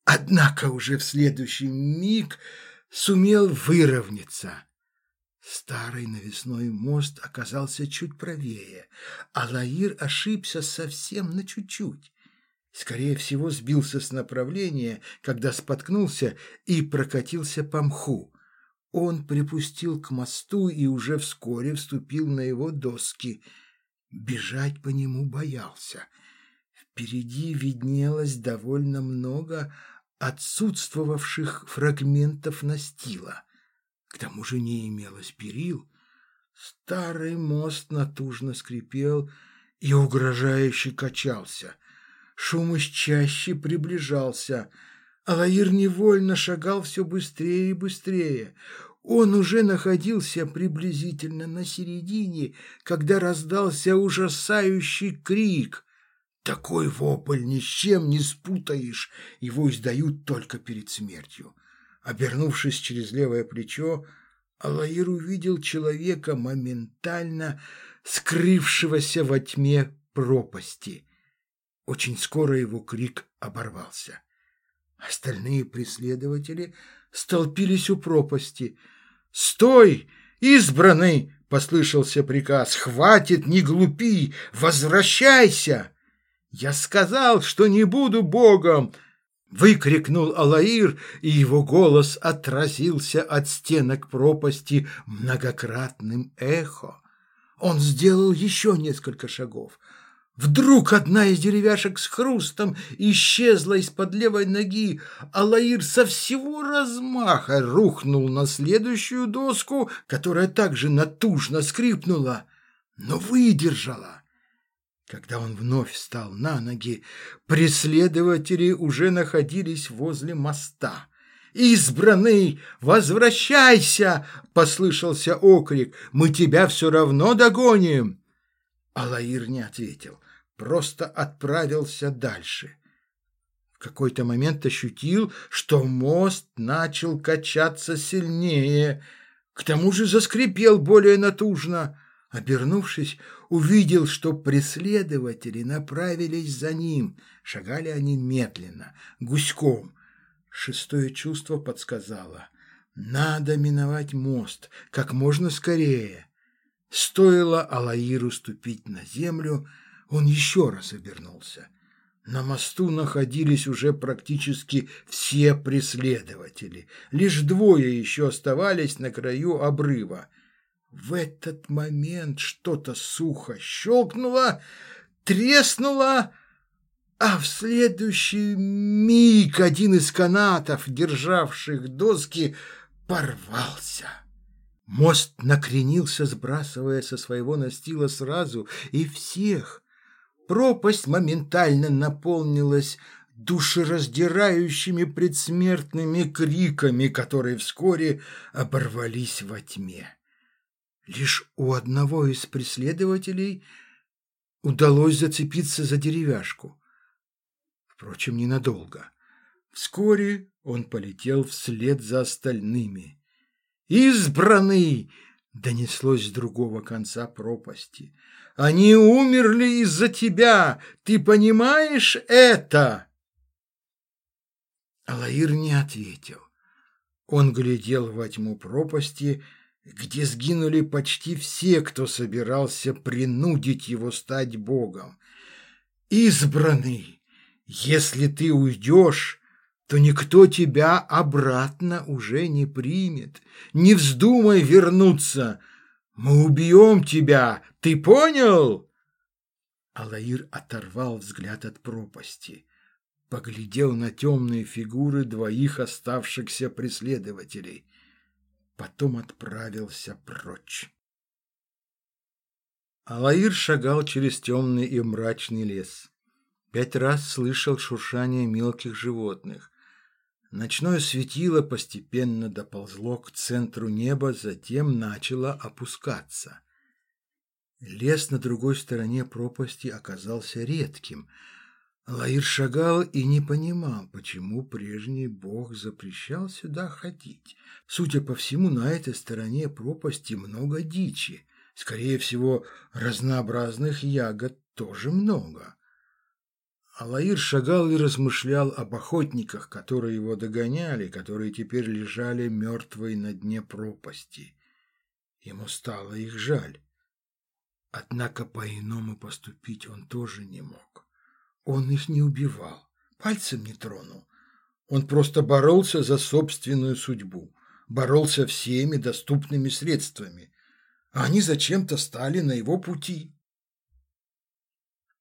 A: Однако уже в следующий миг сумел выровняться. Старый навесной мост оказался чуть правее, а Лаир ошибся совсем на чуть-чуть. Скорее всего, сбился с направления, когда споткнулся и прокатился по мху. Он припустил к мосту и уже вскоре вступил на его доски. Бежать по нему боялся. Впереди виднелось довольно много отсутствовавших фрагментов настила. К тому же не имелось перил. Старый мост натужно скрипел и угрожающе качался. Шум из чаще приближался. Алаир невольно шагал все быстрее и быстрее. Он уже находился приблизительно на середине, когда раздался ужасающий крик. Такой вопль ни с чем не спутаешь, его издают только перед смертью. Обернувшись через левое плечо, Алаир увидел человека, моментально скрывшегося во тьме пропасти. Очень скоро его крик оборвался. Остальные преследователи столпились у пропасти. «Стой, избранный!» — послышался приказ. «Хватит, не глупи! Возвращайся!» «Я сказал, что не буду богом!» Выкрикнул Алаир, и его голос отразился от стенок пропасти многократным эхо. Он сделал еще несколько шагов. Вдруг одна из деревяшек с хрустом исчезла из-под левой ноги, а Лаир со всего размаха рухнул на следующую доску, которая также натужно скрипнула, но выдержала. Когда он вновь встал на ноги, преследователи уже находились возле моста. «Избранный, возвращайся!» — послышался окрик. «Мы тебя все равно догоним!» Алаир не ответил, просто отправился дальше. В какой-то момент ощутил, что мост начал качаться сильнее, к тому же заскрипел более натужно. Обернувшись, увидел, что преследователи направились за ним. Шагали они медленно, гуськом. Шестое чувство подсказало. Надо миновать мост как можно скорее. Стоило Алаиру ступить на землю, он еще раз обернулся. На мосту находились уже практически все преследователи. Лишь двое еще оставались на краю обрыва. В этот момент что-то сухо щелкнуло, треснуло, а в следующий миг один из канатов, державших доски, порвался. Мост накренился, сбрасывая со своего настила сразу и всех. Пропасть моментально наполнилась душераздирающими предсмертными криками, которые вскоре оборвались во тьме. Лишь у одного из преследователей удалось зацепиться за деревяшку. Впрочем, ненадолго. Вскоре он полетел вслед за остальными. «Избранный!» — донеслось с другого конца пропасти. «Они умерли из-за тебя! Ты понимаешь это?» Алаир не ответил. Он глядел во тьму пропасти, где сгинули почти все, кто собирался принудить его стать Богом. «Избранный, если ты уйдешь, то никто тебя обратно уже не примет. Не вздумай вернуться, мы убьем тебя, ты понял?» Алаир оторвал взгляд от пропасти, поглядел на темные фигуры двоих оставшихся преследователей потом отправился прочь. Алаир шагал через темный и мрачный лес. Пять раз слышал шуршание мелких животных. Ночное светило постепенно доползло к центру неба, затем начало опускаться. Лес на другой стороне пропасти оказался редким – Лаир шагал и не понимал, почему прежний бог запрещал сюда ходить. Судя по всему, на этой стороне пропасти много дичи. Скорее всего, разнообразных ягод тоже много. Алаир шагал и размышлял об охотниках, которые его догоняли, которые теперь лежали мертвые на дне пропасти. Ему стало их жаль. Однако по-иному поступить он тоже не мог. Он их не убивал, пальцем не тронул. Он просто боролся за собственную судьбу, боролся всеми доступными средствами. А они зачем-то стали на его пути.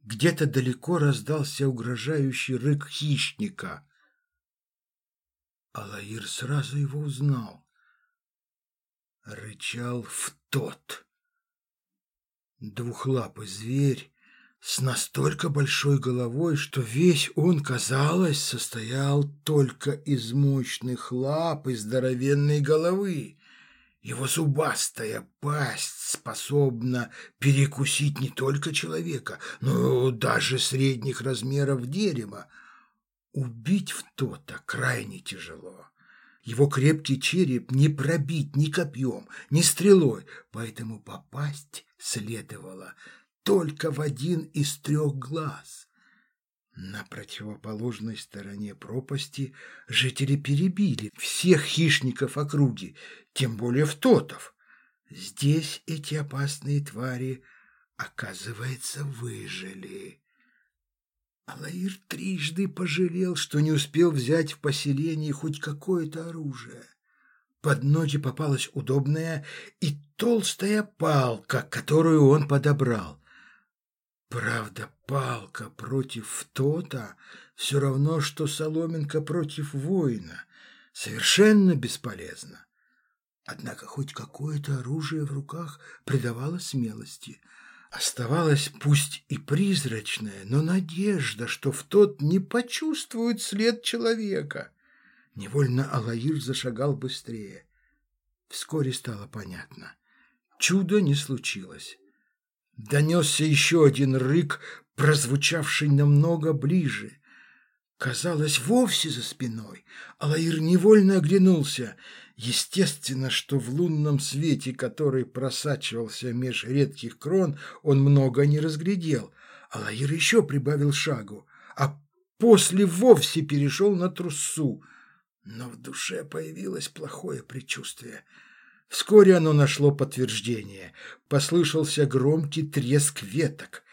A: Где-то далеко раздался угрожающий рык хищника. Алаир сразу его узнал. Рычал в тот. Двухлапый зверь с настолько большой головой, что весь он, казалось, состоял только из мощных лап и здоровенной головы. Его зубастая пасть способна перекусить не только человека, но даже средних размеров дерева. Убить в то-то крайне тяжело. Его крепкий череп не пробить ни копьем, ни стрелой, поэтому попасть следовало только в один из трех глаз. На противоположной стороне пропасти жители перебили всех хищников округи, тем более в тотов. Здесь эти опасные твари, оказывается, выжили. Алаир трижды пожалел, что не успел взять в поселении хоть какое-то оружие. Под ноги попалась удобная и толстая палка, которую он подобрал. Правда, палка против то-то все равно, что соломинка против воина. Совершенно бесполезно. Однако хоть какое-то оружие в руках придавало смелости. Оставалась пусть и призрачная, но надежда, что в тот не почувствует след человека. Невольно Алаир зашагал быстрее. Вскоре стало понятно. Чудо не случилось. Донесся еще один рык, прозвучавший намного ближе. Казалось, вовсе за спиной. Алаир невольно оглянулся. Естественно, что в лунном свете, который просачивался меж редких крон, он много не разглядел. Алаир еще прибавил шагу, а после вовсе перешел на трусу. Но в душе появилось плохое предчувствие. Вскоре оно нашло подтверждение. Послышался громкий треск веток.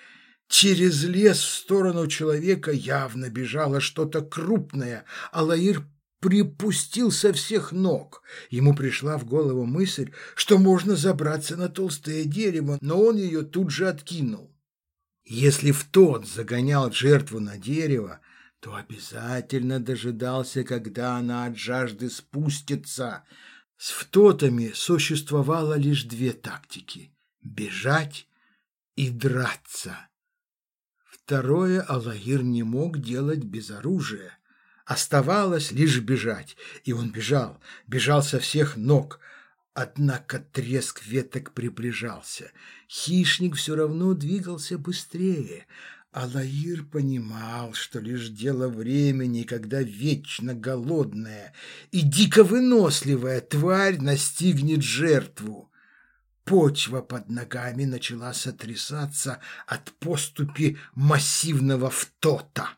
A: Через лес в сторону человека явно бежало что-то крупное, а Лаир припустил со всех ног. Ему пришла в голову мысль, что можно забраться на толстое дерево, но он ее тут же откинул. Если в тот загонял жертву на дерево, то обязательно дожидался, когда она от жажды спустится. С втотами существовало лишь две тактики – бежать и драться. Второе Аллахир не мог делать без оружия. Оставалось лишь бежать, и он бежал, бежал со всех ног. Однако треск веток приближался. Хищник все равно двигался быстрее. Алаир понимал, что лишь дело времени, когда вечно голодная и дико выносливая тварь настигнет жертву. Почва под ногами начала сотрясаться от поступи массивного втота.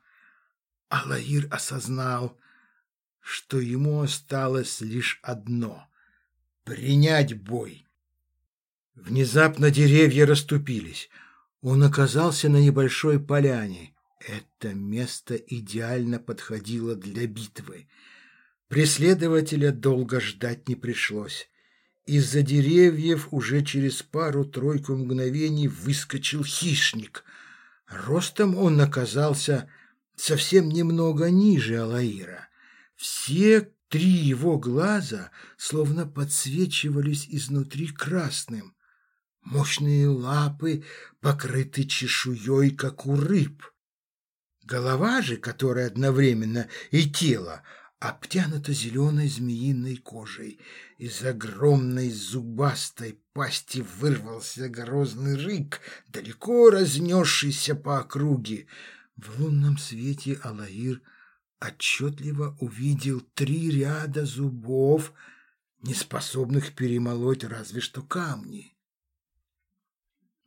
A: Алаир осознал, что ему осталось лишь одно — принять бой. Внезапно деревья расступились. Он оказался на небольшой поляне. Это место идеально подходило для битвы. Преследователя долго ждать не пришлось. Из-за деревьев уже через пару-тройку мгновений выскочил хищник. Ростом он оказался совсем немного ниже Алаира. Все три его глаза словно подсвечивались изнутри красным. Мощные лапы покрыты чешуей, как у рыб. Голова же, которая одновременно и тело, обтянута зеленой змеиной кожей. Из огромной зубастой пасти вырвался грозный рык, далеко разнесшийся по округе. В лунном свете Алаир отчетливо увидел три ряда зубов, не способных перемолоть разве что камни.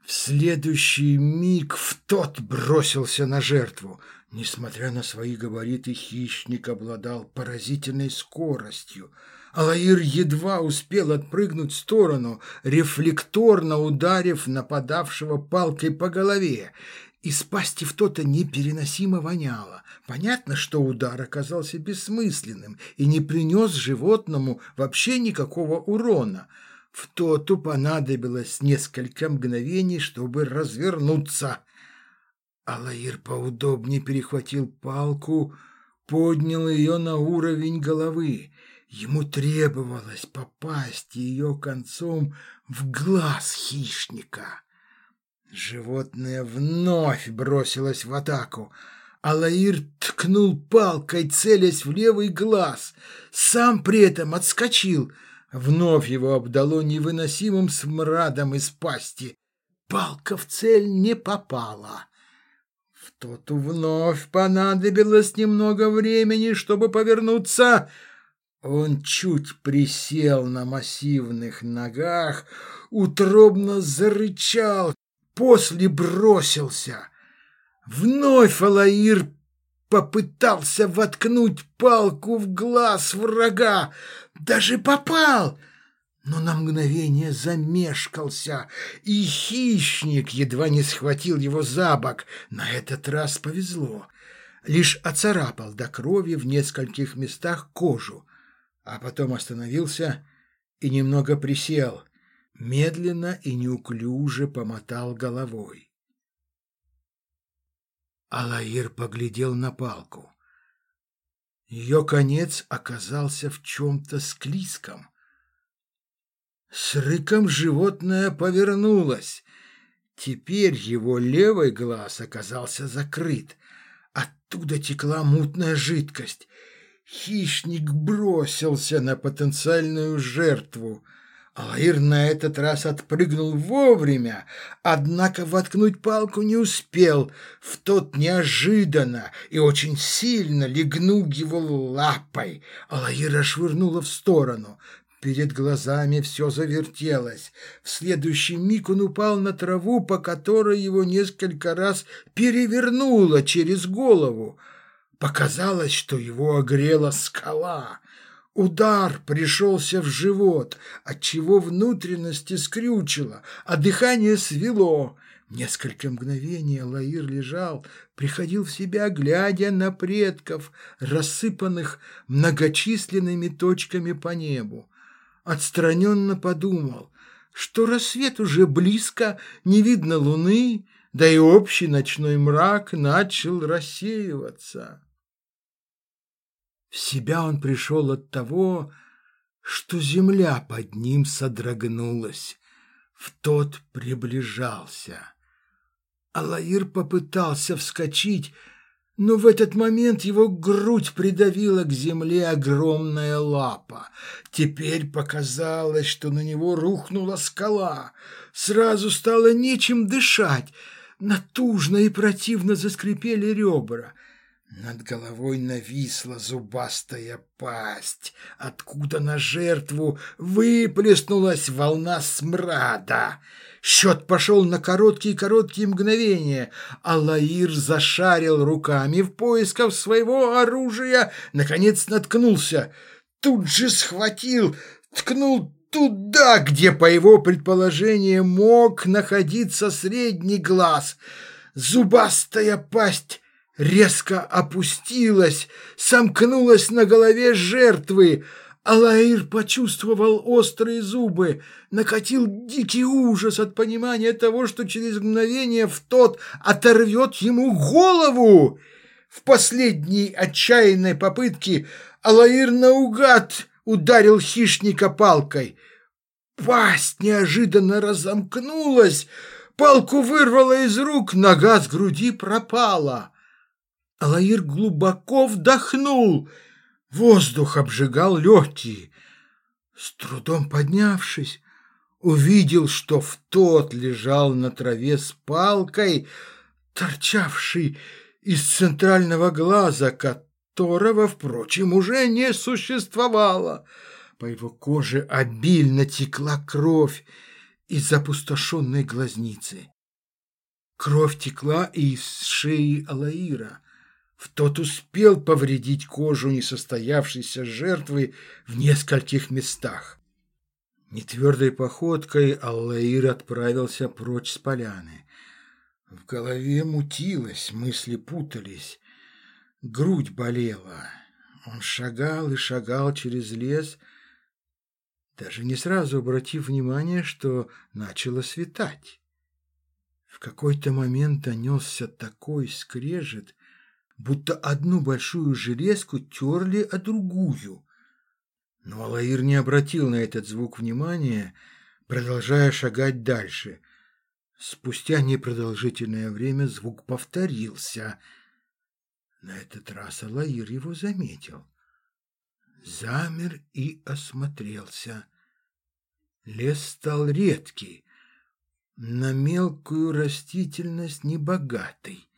A: В следующий миг в тот бросился на жертву. Несмотря на свои габариты, хищник обладал поразительной скоростью. Алаир едва успел отпрыгнуть в сторону, рефлекторно ударив нападавшего палкой по голове. Из пасти то-то непереносимо воняло. Понятно, что удар оказался бессмысленным и не принес животному вообще никакого урона – в тоту понадобилось несколько мгновений, чтобы развернуться. Алаир поудобнее перехватил палку, поднял ее на уровень головы. Ему требовалось попасть ее концом в глаз хищника. Животное вновь бросилось в атаку. Алаир ткнул палкой, целясь в левый глаз. Сам при этом отскочил — Вновь его обдало невыносимым смрадом из пасти. Палка в цель не попала. В тот вновь понадобилось немного времени, чтобы повернуться. Он чуть присел на массивных ногах, утробно зарычал, после бросился. Вновь Алаир попытался воткнуть палку в глаз врага. Даже попал, но на мгновение замешкался, и хищник едва не схватил его за бок. На этот раз повезло. Лишь оцарапал до крови в нескольких местах кожу, а потом остановился и немного присел, медленно и неуклюже помотал головой. Алаир поглядел на палку. Ее конец оказался в чем-то склизком. С рыком животное повернулось. Теперь его левый глаз оказался закрыт. Оттуда текла мутная жидкость. Хищник бросился на потенциальную жертву. Алаир на этот раз отпрыгнул вовремя, однако воткнуть палку не успел. В тот неожиданно и очень сильно легнул его лапой. Алаира швырнула в сторону. Перед глазами все завертелось. В следующий миг он упал на траву, по которой его несколько раз перевернуло через голову. Показалось, что его огрела скала. Удар пришелся в живот, отчего внутренности скрючило, а дыхание свело. Несколько мгновений Лаир лежал, приходил в себя, глядя на предков, рассыпанных многочисленными точками по небу. Отстраненно подумал, что рассвет уже близко, не видно луны, да и общий ночной мрак начал рассеиваться. В себя он пришел от того, что земля под ним содрогнулась. В тот приближался. Алаир попытался вскочить, но в этот момент его грудь придавила к земле огромная лапа. Теперь показалось, что на него рухнула скала. Сразу стало нечем дышать. Натужно и противно заскрипели ребра. Над головой нависла зубастая пасть, откуда на жертву выплеснулась волна смрада. Счет пошел на короткие-короткие мгновения. Алаир зашарил руками в поисках своего оружия, наконец наткнулся. Тут же схватил, ткнул туда, где, по его предположению, мог находиться средний глаз. Зубастая пасть резко опустилась, сомкнулась на голове жертвы. Алаир почувствовал острые зубы, накатил дикий ужас от понимания того, что через мгновение в тот оторвет ему голову. В последней отчаянной попытке Алаир наугад ударил хищника палкой. Пасть неожиданно разомкнулась, палку вырвала из рук, нога с груди пропала. Алаир глубоко вдохнул. Воздух обжигал легкие. С трудом поднявшись, увидел, что в тот лежал на траве с палкой, торчавший из центрального глаза, которого, впрочем, уже не существовало. По его коже обильно текла кровь из опустошенной глазницы. Кровь текла и из шеи Алаира — в тот успел повредить кожу несостоявшейся жертвы в нескольких местах. Нетвердой походкой Аллаир отправился прочь с поляны. В голове мутилось, мысли путались, грудь болела. Он шагал и шагал через лес, даже не сразу обратив внимание, что начало светать. В какой-то момент донесся такой скрежет, будто одну большую железку терли, а другую. Но Алаир не обратил на этот звук внимания, продолжая шагать дальше. Спустя непродолжительное время звук повторился. На этот раз Алаир его заметил. Замер и осмотрелся. Лес стал редкий, на мелкую растительность небогатый.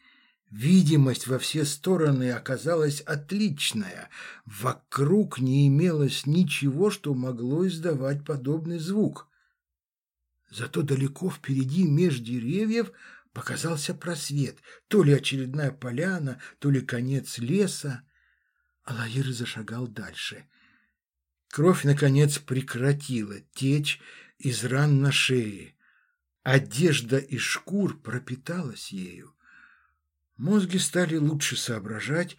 A: Видимость во все стороны оказалась отличная. Вокруг не имелось ничего, что могло издавать подобный звук. Зато далеко впереди меж деревьев показался просвет, то ли очередная поляна, то ли конец леса. Алаир зашагал дальше. Кровь, наконец, прекратила течь из ран на шее. Одежда из шкур пропиталась ею. Мозги стали лучше соображать.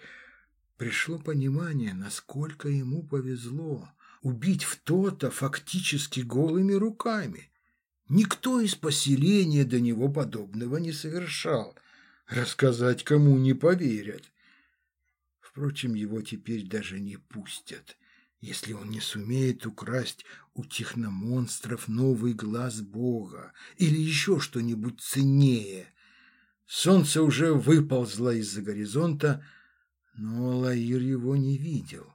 A: Пришло понимание, насколько ему повезло убить в то-то фактически голыми руками. Никто из поселения до него подобного не совершал. Рассказать кому не поверят. Впрочем, его теперь даже не пустят, если он не сумеет украсть у техномонстров новый глаз Бога или еще что-нибудь ценнее. Солнце уже выползло из-за горизонта, но Лаир его не видел.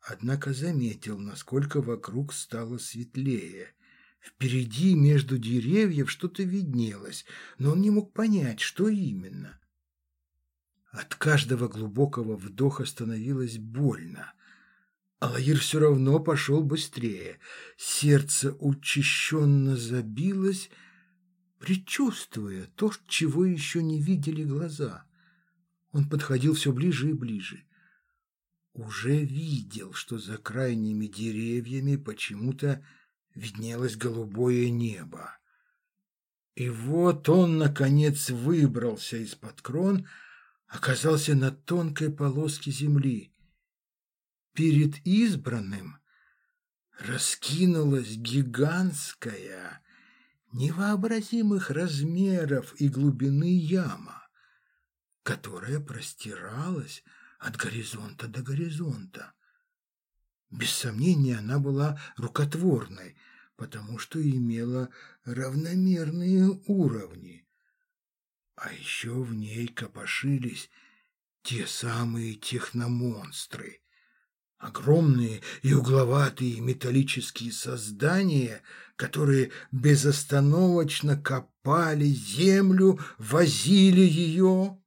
A: Однако заметил, насколько вокруг стало светлее. Впереди между деревьев что-то виднелось, но он не мог понять, что именно. От каждого глубокого вдоха становилось больно. Алаир все равно пошел быстрее. Сердце учащенно забилось, предчувствуя то, чего еще не видели глаза. Он подходил все ближе и ближе. Уже видел, что за крайними деревьями почему-то виднелось голубое небо. И вот он, наконец, выбрался из-под крон, оказался на тонкой полоске земли. Перед избранным раскинулась гигантская, невообразимых размеров и глубины яма, которая простиралась от горизонта до горизонта. Без сомнения, она была рукотворной, потому что имела равномерные уровни. А еще в ней копошились те самые техномонстры. Огромные и угловатые металлические создания, которые безостановочно копали землю, возили ее.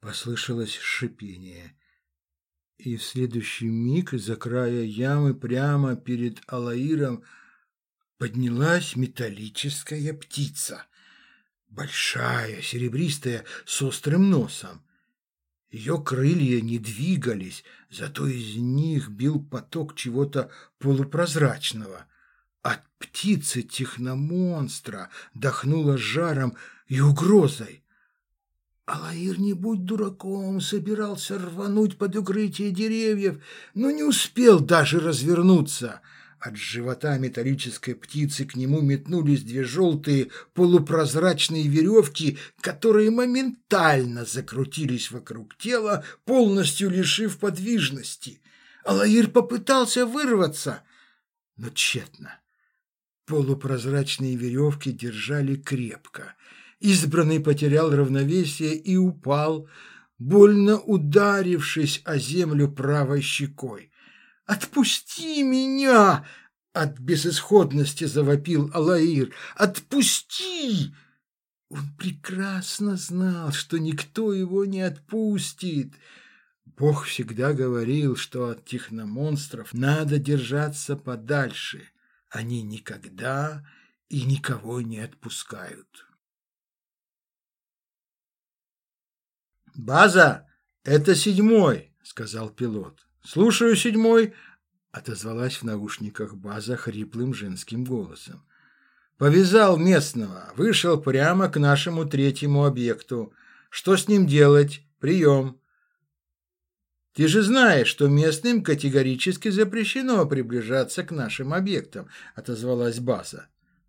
A: Послышалось шипение. И в следующий миг из-за края ямы прямо перед Алаиром поднялась металлическая птица большая, серебристая, с острым носом. Ее крылья не двигались, зато из них бил поток чего-то полупрозрачного. От птицы техномонстра дохнуло жаром и угрозой. Алаир, не будь дураком, собирался рвануть под укрытие деревьев, но не успел даже развернуться — от живота металлической птицы к нему метнулись две желтые полупрозрачные веревки, которые моментально закрутились вокруг тела, полностью лишив подвижности. Алаир попытался вырваться, но тщетно. Полупрозрачные веревки держали крепко. Избранный потерял равновесие и упал, больно ударившись о землю правой щекой. «Отпусти меня!» — от безысходности завопил Алаир. «Отпусти!» Он прекрасно знал, что никто его не отпустит. Бог всегда говорил, что от техномонстров надо держаться подальше. Они никогда и никого не отпускают. «База, это седьмой», — сказал пилот. «Слушаю, седьмой», — отозвалась в наушниках база хриплым женским голосом. «Повязал местного, вышел прямо к нашему третьему объекту. Что с ним делать? Прием». «Ты же знаешь, что местным категорически запрещено приближаться к нашим объектам», — отозвалась база.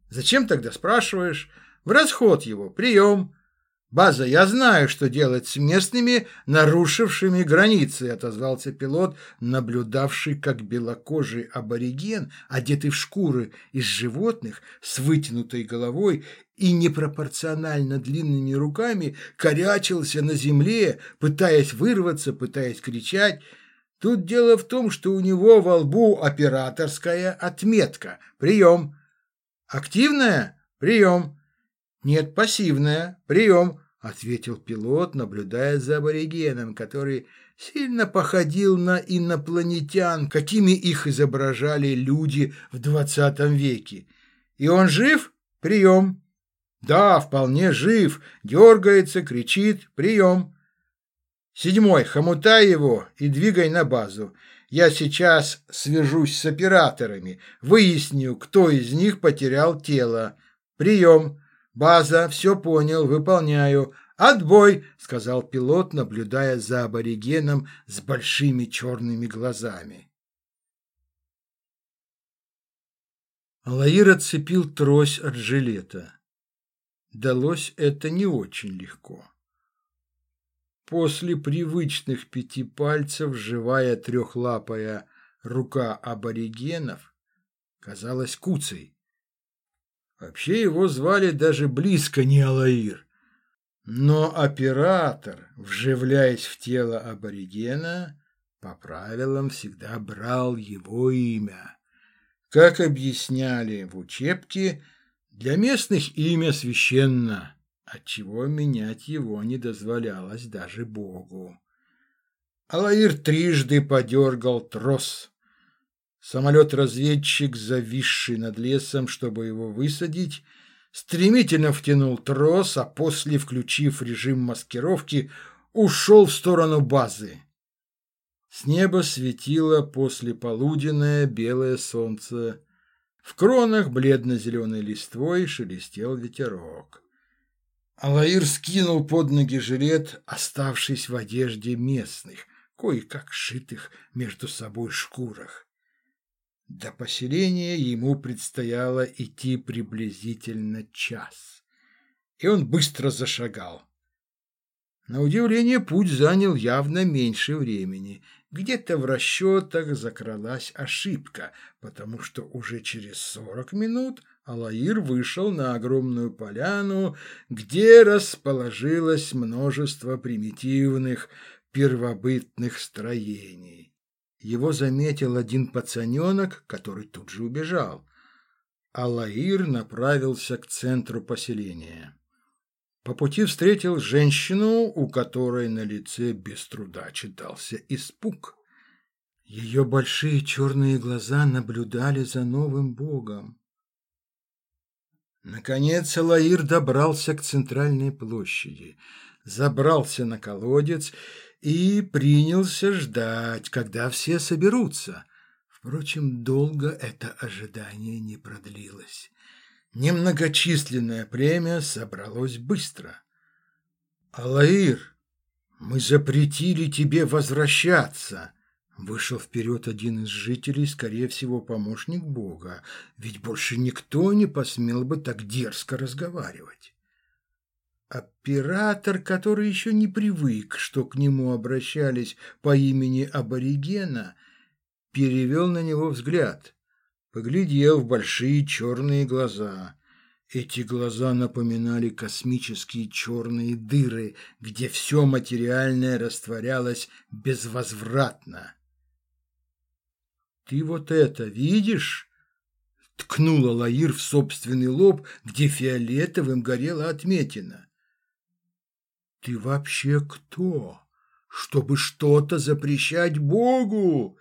A: «Зачем тогда спрашиваешь? В расход его. Прием». «База, я знаю, что делать с местными, нарушившими границы», — отозвался пилот, наблюдавший, как белокожий абориген, одетый в шкуры из животных, с вытянутой головой и непропорционально длинными руками, корячился на земле, пытаясь вырваться, пытаясь кричать. Тут дело в том, что у него во лбу операторская отметка. Прием. Активная? Прием. Нет, пассивная. Прием ответил пилот, наблюдая за аборигеном, который сильно походил на инопланетян, какими их изображали люди в двадцатом веке. И он жив? Прием. Да, вполне жив. Дергается, кричит. Прием. Седьмой, хомутай его и двигай на базу. Я сейчас свяжусь с операторами, выясню, кто из них потерял тело. Прием. База, все понял, выполняю. «Отбой!» — сказал пилот, наблюдая за аборигеном с большими черными глазами. Алаир отцепил трось от жилета. Далось это не очень легко. После привычных пяти пальцев живая трехлапая рука аборигенов казалась куцей. Вообще его звали даже близко не Алаир. Но оператор, вживляясь в тело аборигена, по правилам всегда брал его имя. Как объясняли в учебке, для местных имя священно, отчего менять его не дозволялось даже Богу. Алаир трижды подергал трос. Самолет-разведчик, зависший над лесом, чтобы его высадить, стремительно втянул трос, а после, включив режим маскировки, ушел в сторону базы. С неба светило послеполуденное белое солнце. В кронах бледно-зеленой листвой шелестел ветерок. Алаир скинул под ноги жилет, оставшись в одежде местных, кое-как шитых между собой шкурах. До поселения ему предстояло идти приблизительно час, и он быстро зашагал. На удивление, путь занял явно меньше времени. Где-то в расчетах закралась ошибка, потому что уже через сорок минут Алаир вышел на огромную поляну, где расположилось множество примитивных первобытных строений. Его заметил один пацаненок, который тут же убежал. Алаир направился к центру поселения. По пути встретил женщину, у которой на лице без труда читался испуг. Ее большие черные глаза наблюдали за новым богом. Наконец Алаир добрался к центральной площади, забрался на колодец и принялся ждать, когда все соберутся. Впрочем, долго это ожидание не продлилось. Немногочисленное племя собралось быстро. «Алаир, мы запретили тебе возвращаться!» Вышел вперед один из жителей, скорее всего, помощник Бога, ведь больше никто не посмел бы так дерзко разговаривать. Оператор, который еще не привык, что к нему обращались по имени аборигена, перевел на него взгляд, поглядел в большие черные глаза. Эти глаза напоминали космические черные дыры, где все материальное растворялось безвозвратно. «Ты вот это видишь?» Ткнула Лаир в собственный лоб, где фиолетовым горела отметина. Ты вообще кто, чтобы что-то запрещать Богу?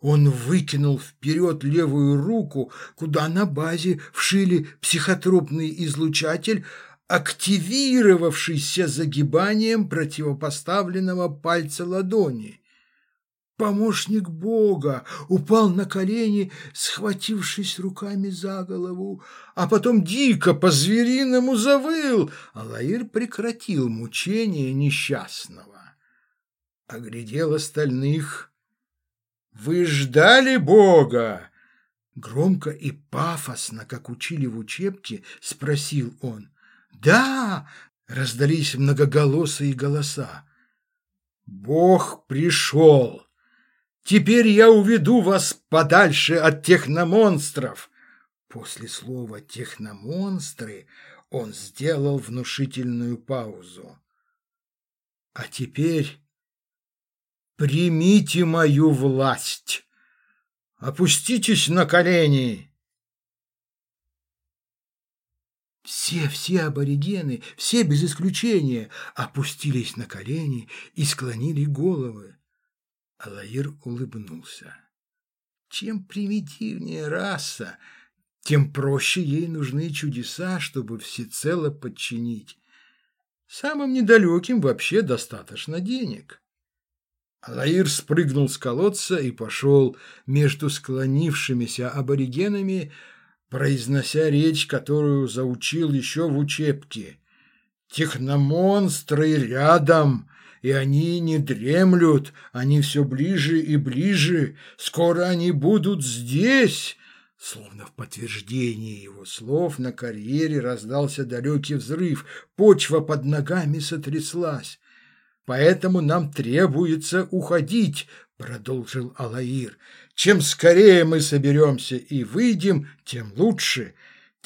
A: Он выкинул вперед левую руку, куда на базе вшили психотропный излучатель, активировавшийся загибанием противопоставленного пальца ладони. Помощник Бога упал на колени, схватившись руками за голову, а потом дико по-звериному завыл. Алаир прекратил мучение несчастного. Оглядел остальных. «Вы ждали Бога?» Громко и пафосно, как учили в учебке, спросил он. «Да!» — раздались многоголосые голоса. «Бог пришел!» Теперь я уведу вас подальше от техномонстров. После слова «техномонстры» он сделал внушительную паузу. А теперь примите мою власть. Опуститесь на колени. Все, все аборигены, все без исключения, опустились на колени и склонили головы. Алаир улыбнулся. Чем примитивнее раса, тем проще ей нужны чудеса, чтобы всецело подчинить. Самым недалеким вообще достаточно денег. Алаир спрыгнул с колодца и пошел между склонившимися аборигенами, произнося речь, которую заучил еще в учебке. «Техномонстры рядом!» И они не дремлют, они все ближе и ближе, скоро они будут здесь. Словно в подтверждение его слов на карьере раздался далекий взрыв, почва под ногами сотряслась. «Поэтому нам требуется уходить», — продолжил Алаир. «Чем скорее мы соберемся и выйдем, тем лучше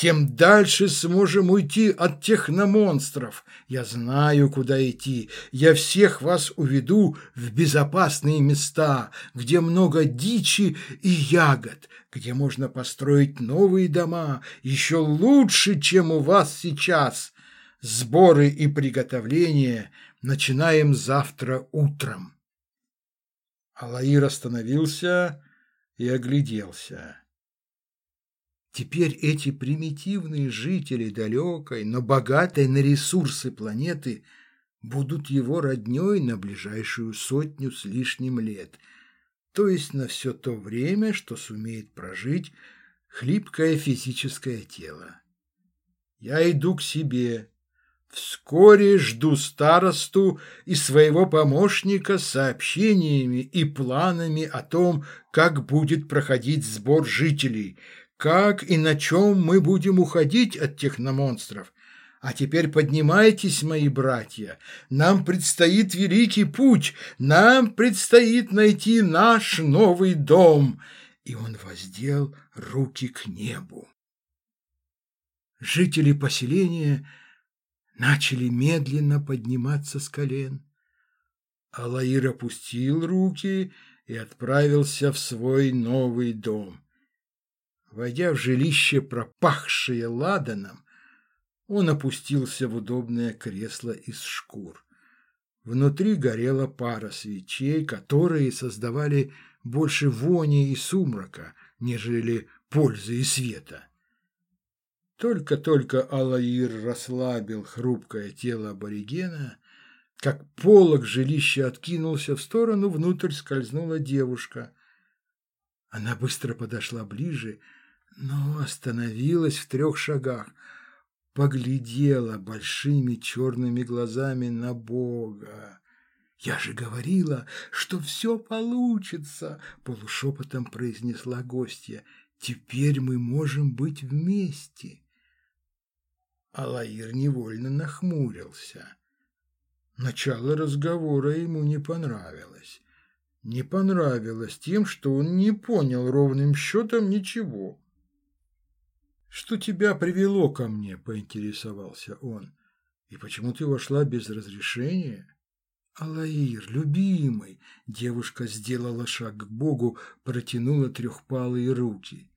A: тем дальше сможем уйти от техномонстров. Я знаю, куда идти. Я всех вас уведу в безопасные места, где много дичи и ягод, где можно построить новые дома, еще лучше, чем у вас сейчас. Сборы и приготовления начинаем завтра утром. Алаир остановился и огляделся. Теперь эти примитивные жители далекой, но богатой на ресурсы планеты будут его родней на ближайшую сотню с лишним лет, то есть на все то время, что сумеет прожить хлипкое физическое тело. Я иду к себе. Вскоре жду старосту и своего помощника сообщениями и планами о том, как будет проходить сбор жителей – как и на чем мы будем уходить от техномонстров? А теперь поднимайтесь, мои братья. Нам предстоит великий путь. Нам предстоит найти наш новый дом. И он воздел руки к небу. Жители поселения начали медленно подниматься с колен. Алаир опустил руки и отправился в свой новый дом. Войдя в жилище, пропахшее ладаном, он опустился в удобное кресло из шкур. Внутри горела пара свечей, которые создавали больше вони и сумрака, нежели пользы и света. Только-только Алаир расслабил хрупкое тело аборигена, как полог жилища откинулся в сторону, внутрь скользнула девушка. Она быстро подошла ближе, но остановилась в трех шагах, поглядела большими черными глазами на Бога. «Я же говорила, что все получится!» — полушепотом произнесла гостья. «Теперь мы можем быть вместе!» Алаир невольно нахмурился. Начало разговора ему не понравилось. Не понравилось тем, что он не понял ровным счетом ничего. «Что тебя привело ко мне?» – поинтересовался он. «И почему ты вошла без разрешения?» «Алаир, любимый!» – девушка сделала шаг к Богу, протянула трехпалые руки.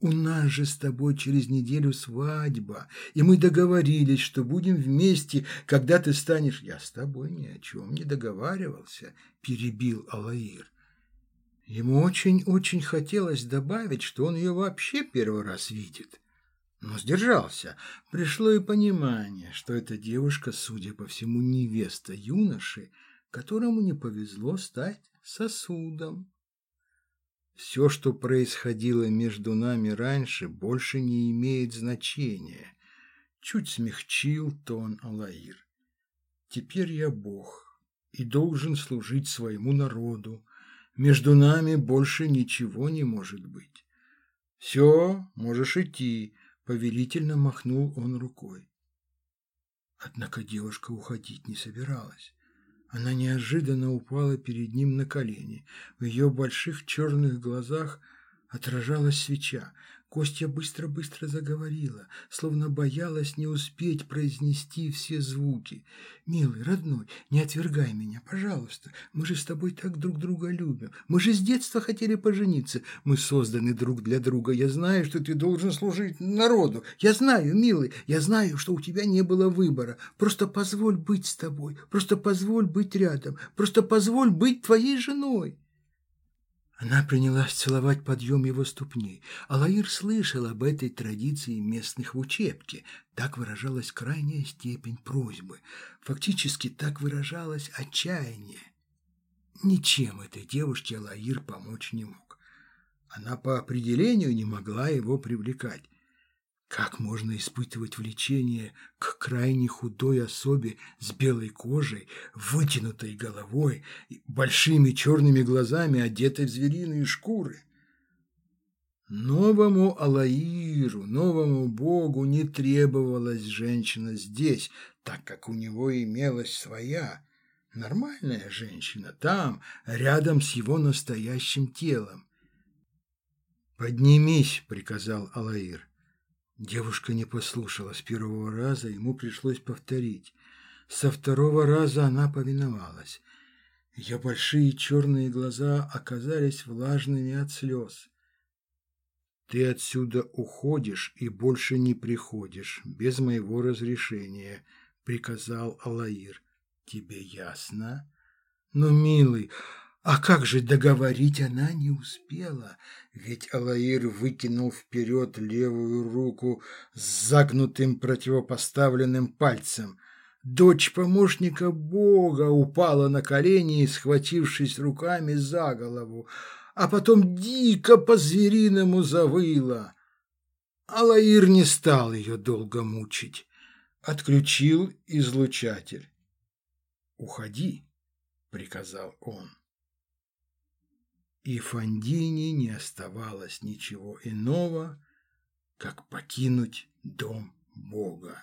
A: «У нас же с тобой через неделю свадьба, и мы договорились, что будем вместе, когда ты станешь...» «Я с тобой ни о чем не договаривался», – перебил Алаир. Ему очень-очень хотелось добавить, что он ее вообще первый раз видит но сдержался. Пришло и понимание, что эта девушка, судя по всему, невеста юноши, которому не повезло стать сосудом. Все, что происходило между нами раньше, больше не имеет значения. Чуть смягчил тон Алаир. Теперь я Бог и должен служить своему народу. Между нами больше ничего не может быть. Все, можешь идти, Повелительно махнул он рукой. Однако девушка уходить не собиралась. Она неожиданно упала перед ним на колени. В ее больших черных глазах отражалась свеча. Костя быстро-быстро заговорила, словно боялась не успеть произнести все звуки. «Милый, родной, не отвергай меня, пожалуйста. Мы же с тобой так друг друга любим. Мы же с детства хотели пожениться. Мы созданы друг для друга. Я знаю, что ты должен служить народу. Я знаю, милый, я знаю, что у тебя не было выбора. Просто позволь быть с тобой. Просто позволь быть рядом. Просто позволь быть твоей женой». Она принялась целовать подъем его ступней. Алаир слышал об этой традиции местных в учебке. Так выражалась крайняя степень просьбы. Фактически так выражалось отчаяние. Ничем этой девушке Алаир помочь не мог. Она по определению не могла его привлекать. Как можно испытывать влечение к крайне худой особе с белой кожей, вытянутой головой, большими черными глазами, одетой в звериные шкуры? Новому Алаиру, новому богу не требовалась женщина здесь, так как у него имелась своя, нормальная женщина там, рядом с его настоящим телом. «Поднимись», — приказал Алаир. Девушка не послушала с первого раза, ему пришлось повторить. Со второго раза она повиновалась. Ее большие черные глаза оказались влажными от слез. «Ты отсюда уходишь и больше не приходишь, без моего разрешения», — приказал Алаир. «Тебе ясно?» «Ну, милый, а как же договорить она не успела? Ведь Алаир выкинул вперед левую руку с загнутым противопоставленным пальцем. Дочь помощника Бога упала на колени, схватившись руками за голову, а потом дико по-звериному завыла. Алаир не стал ее долго мучить. Отключил излучатель. «Уходи», — приказал он и Фандине не оставалось ничего иного, как покинуть дом Бога.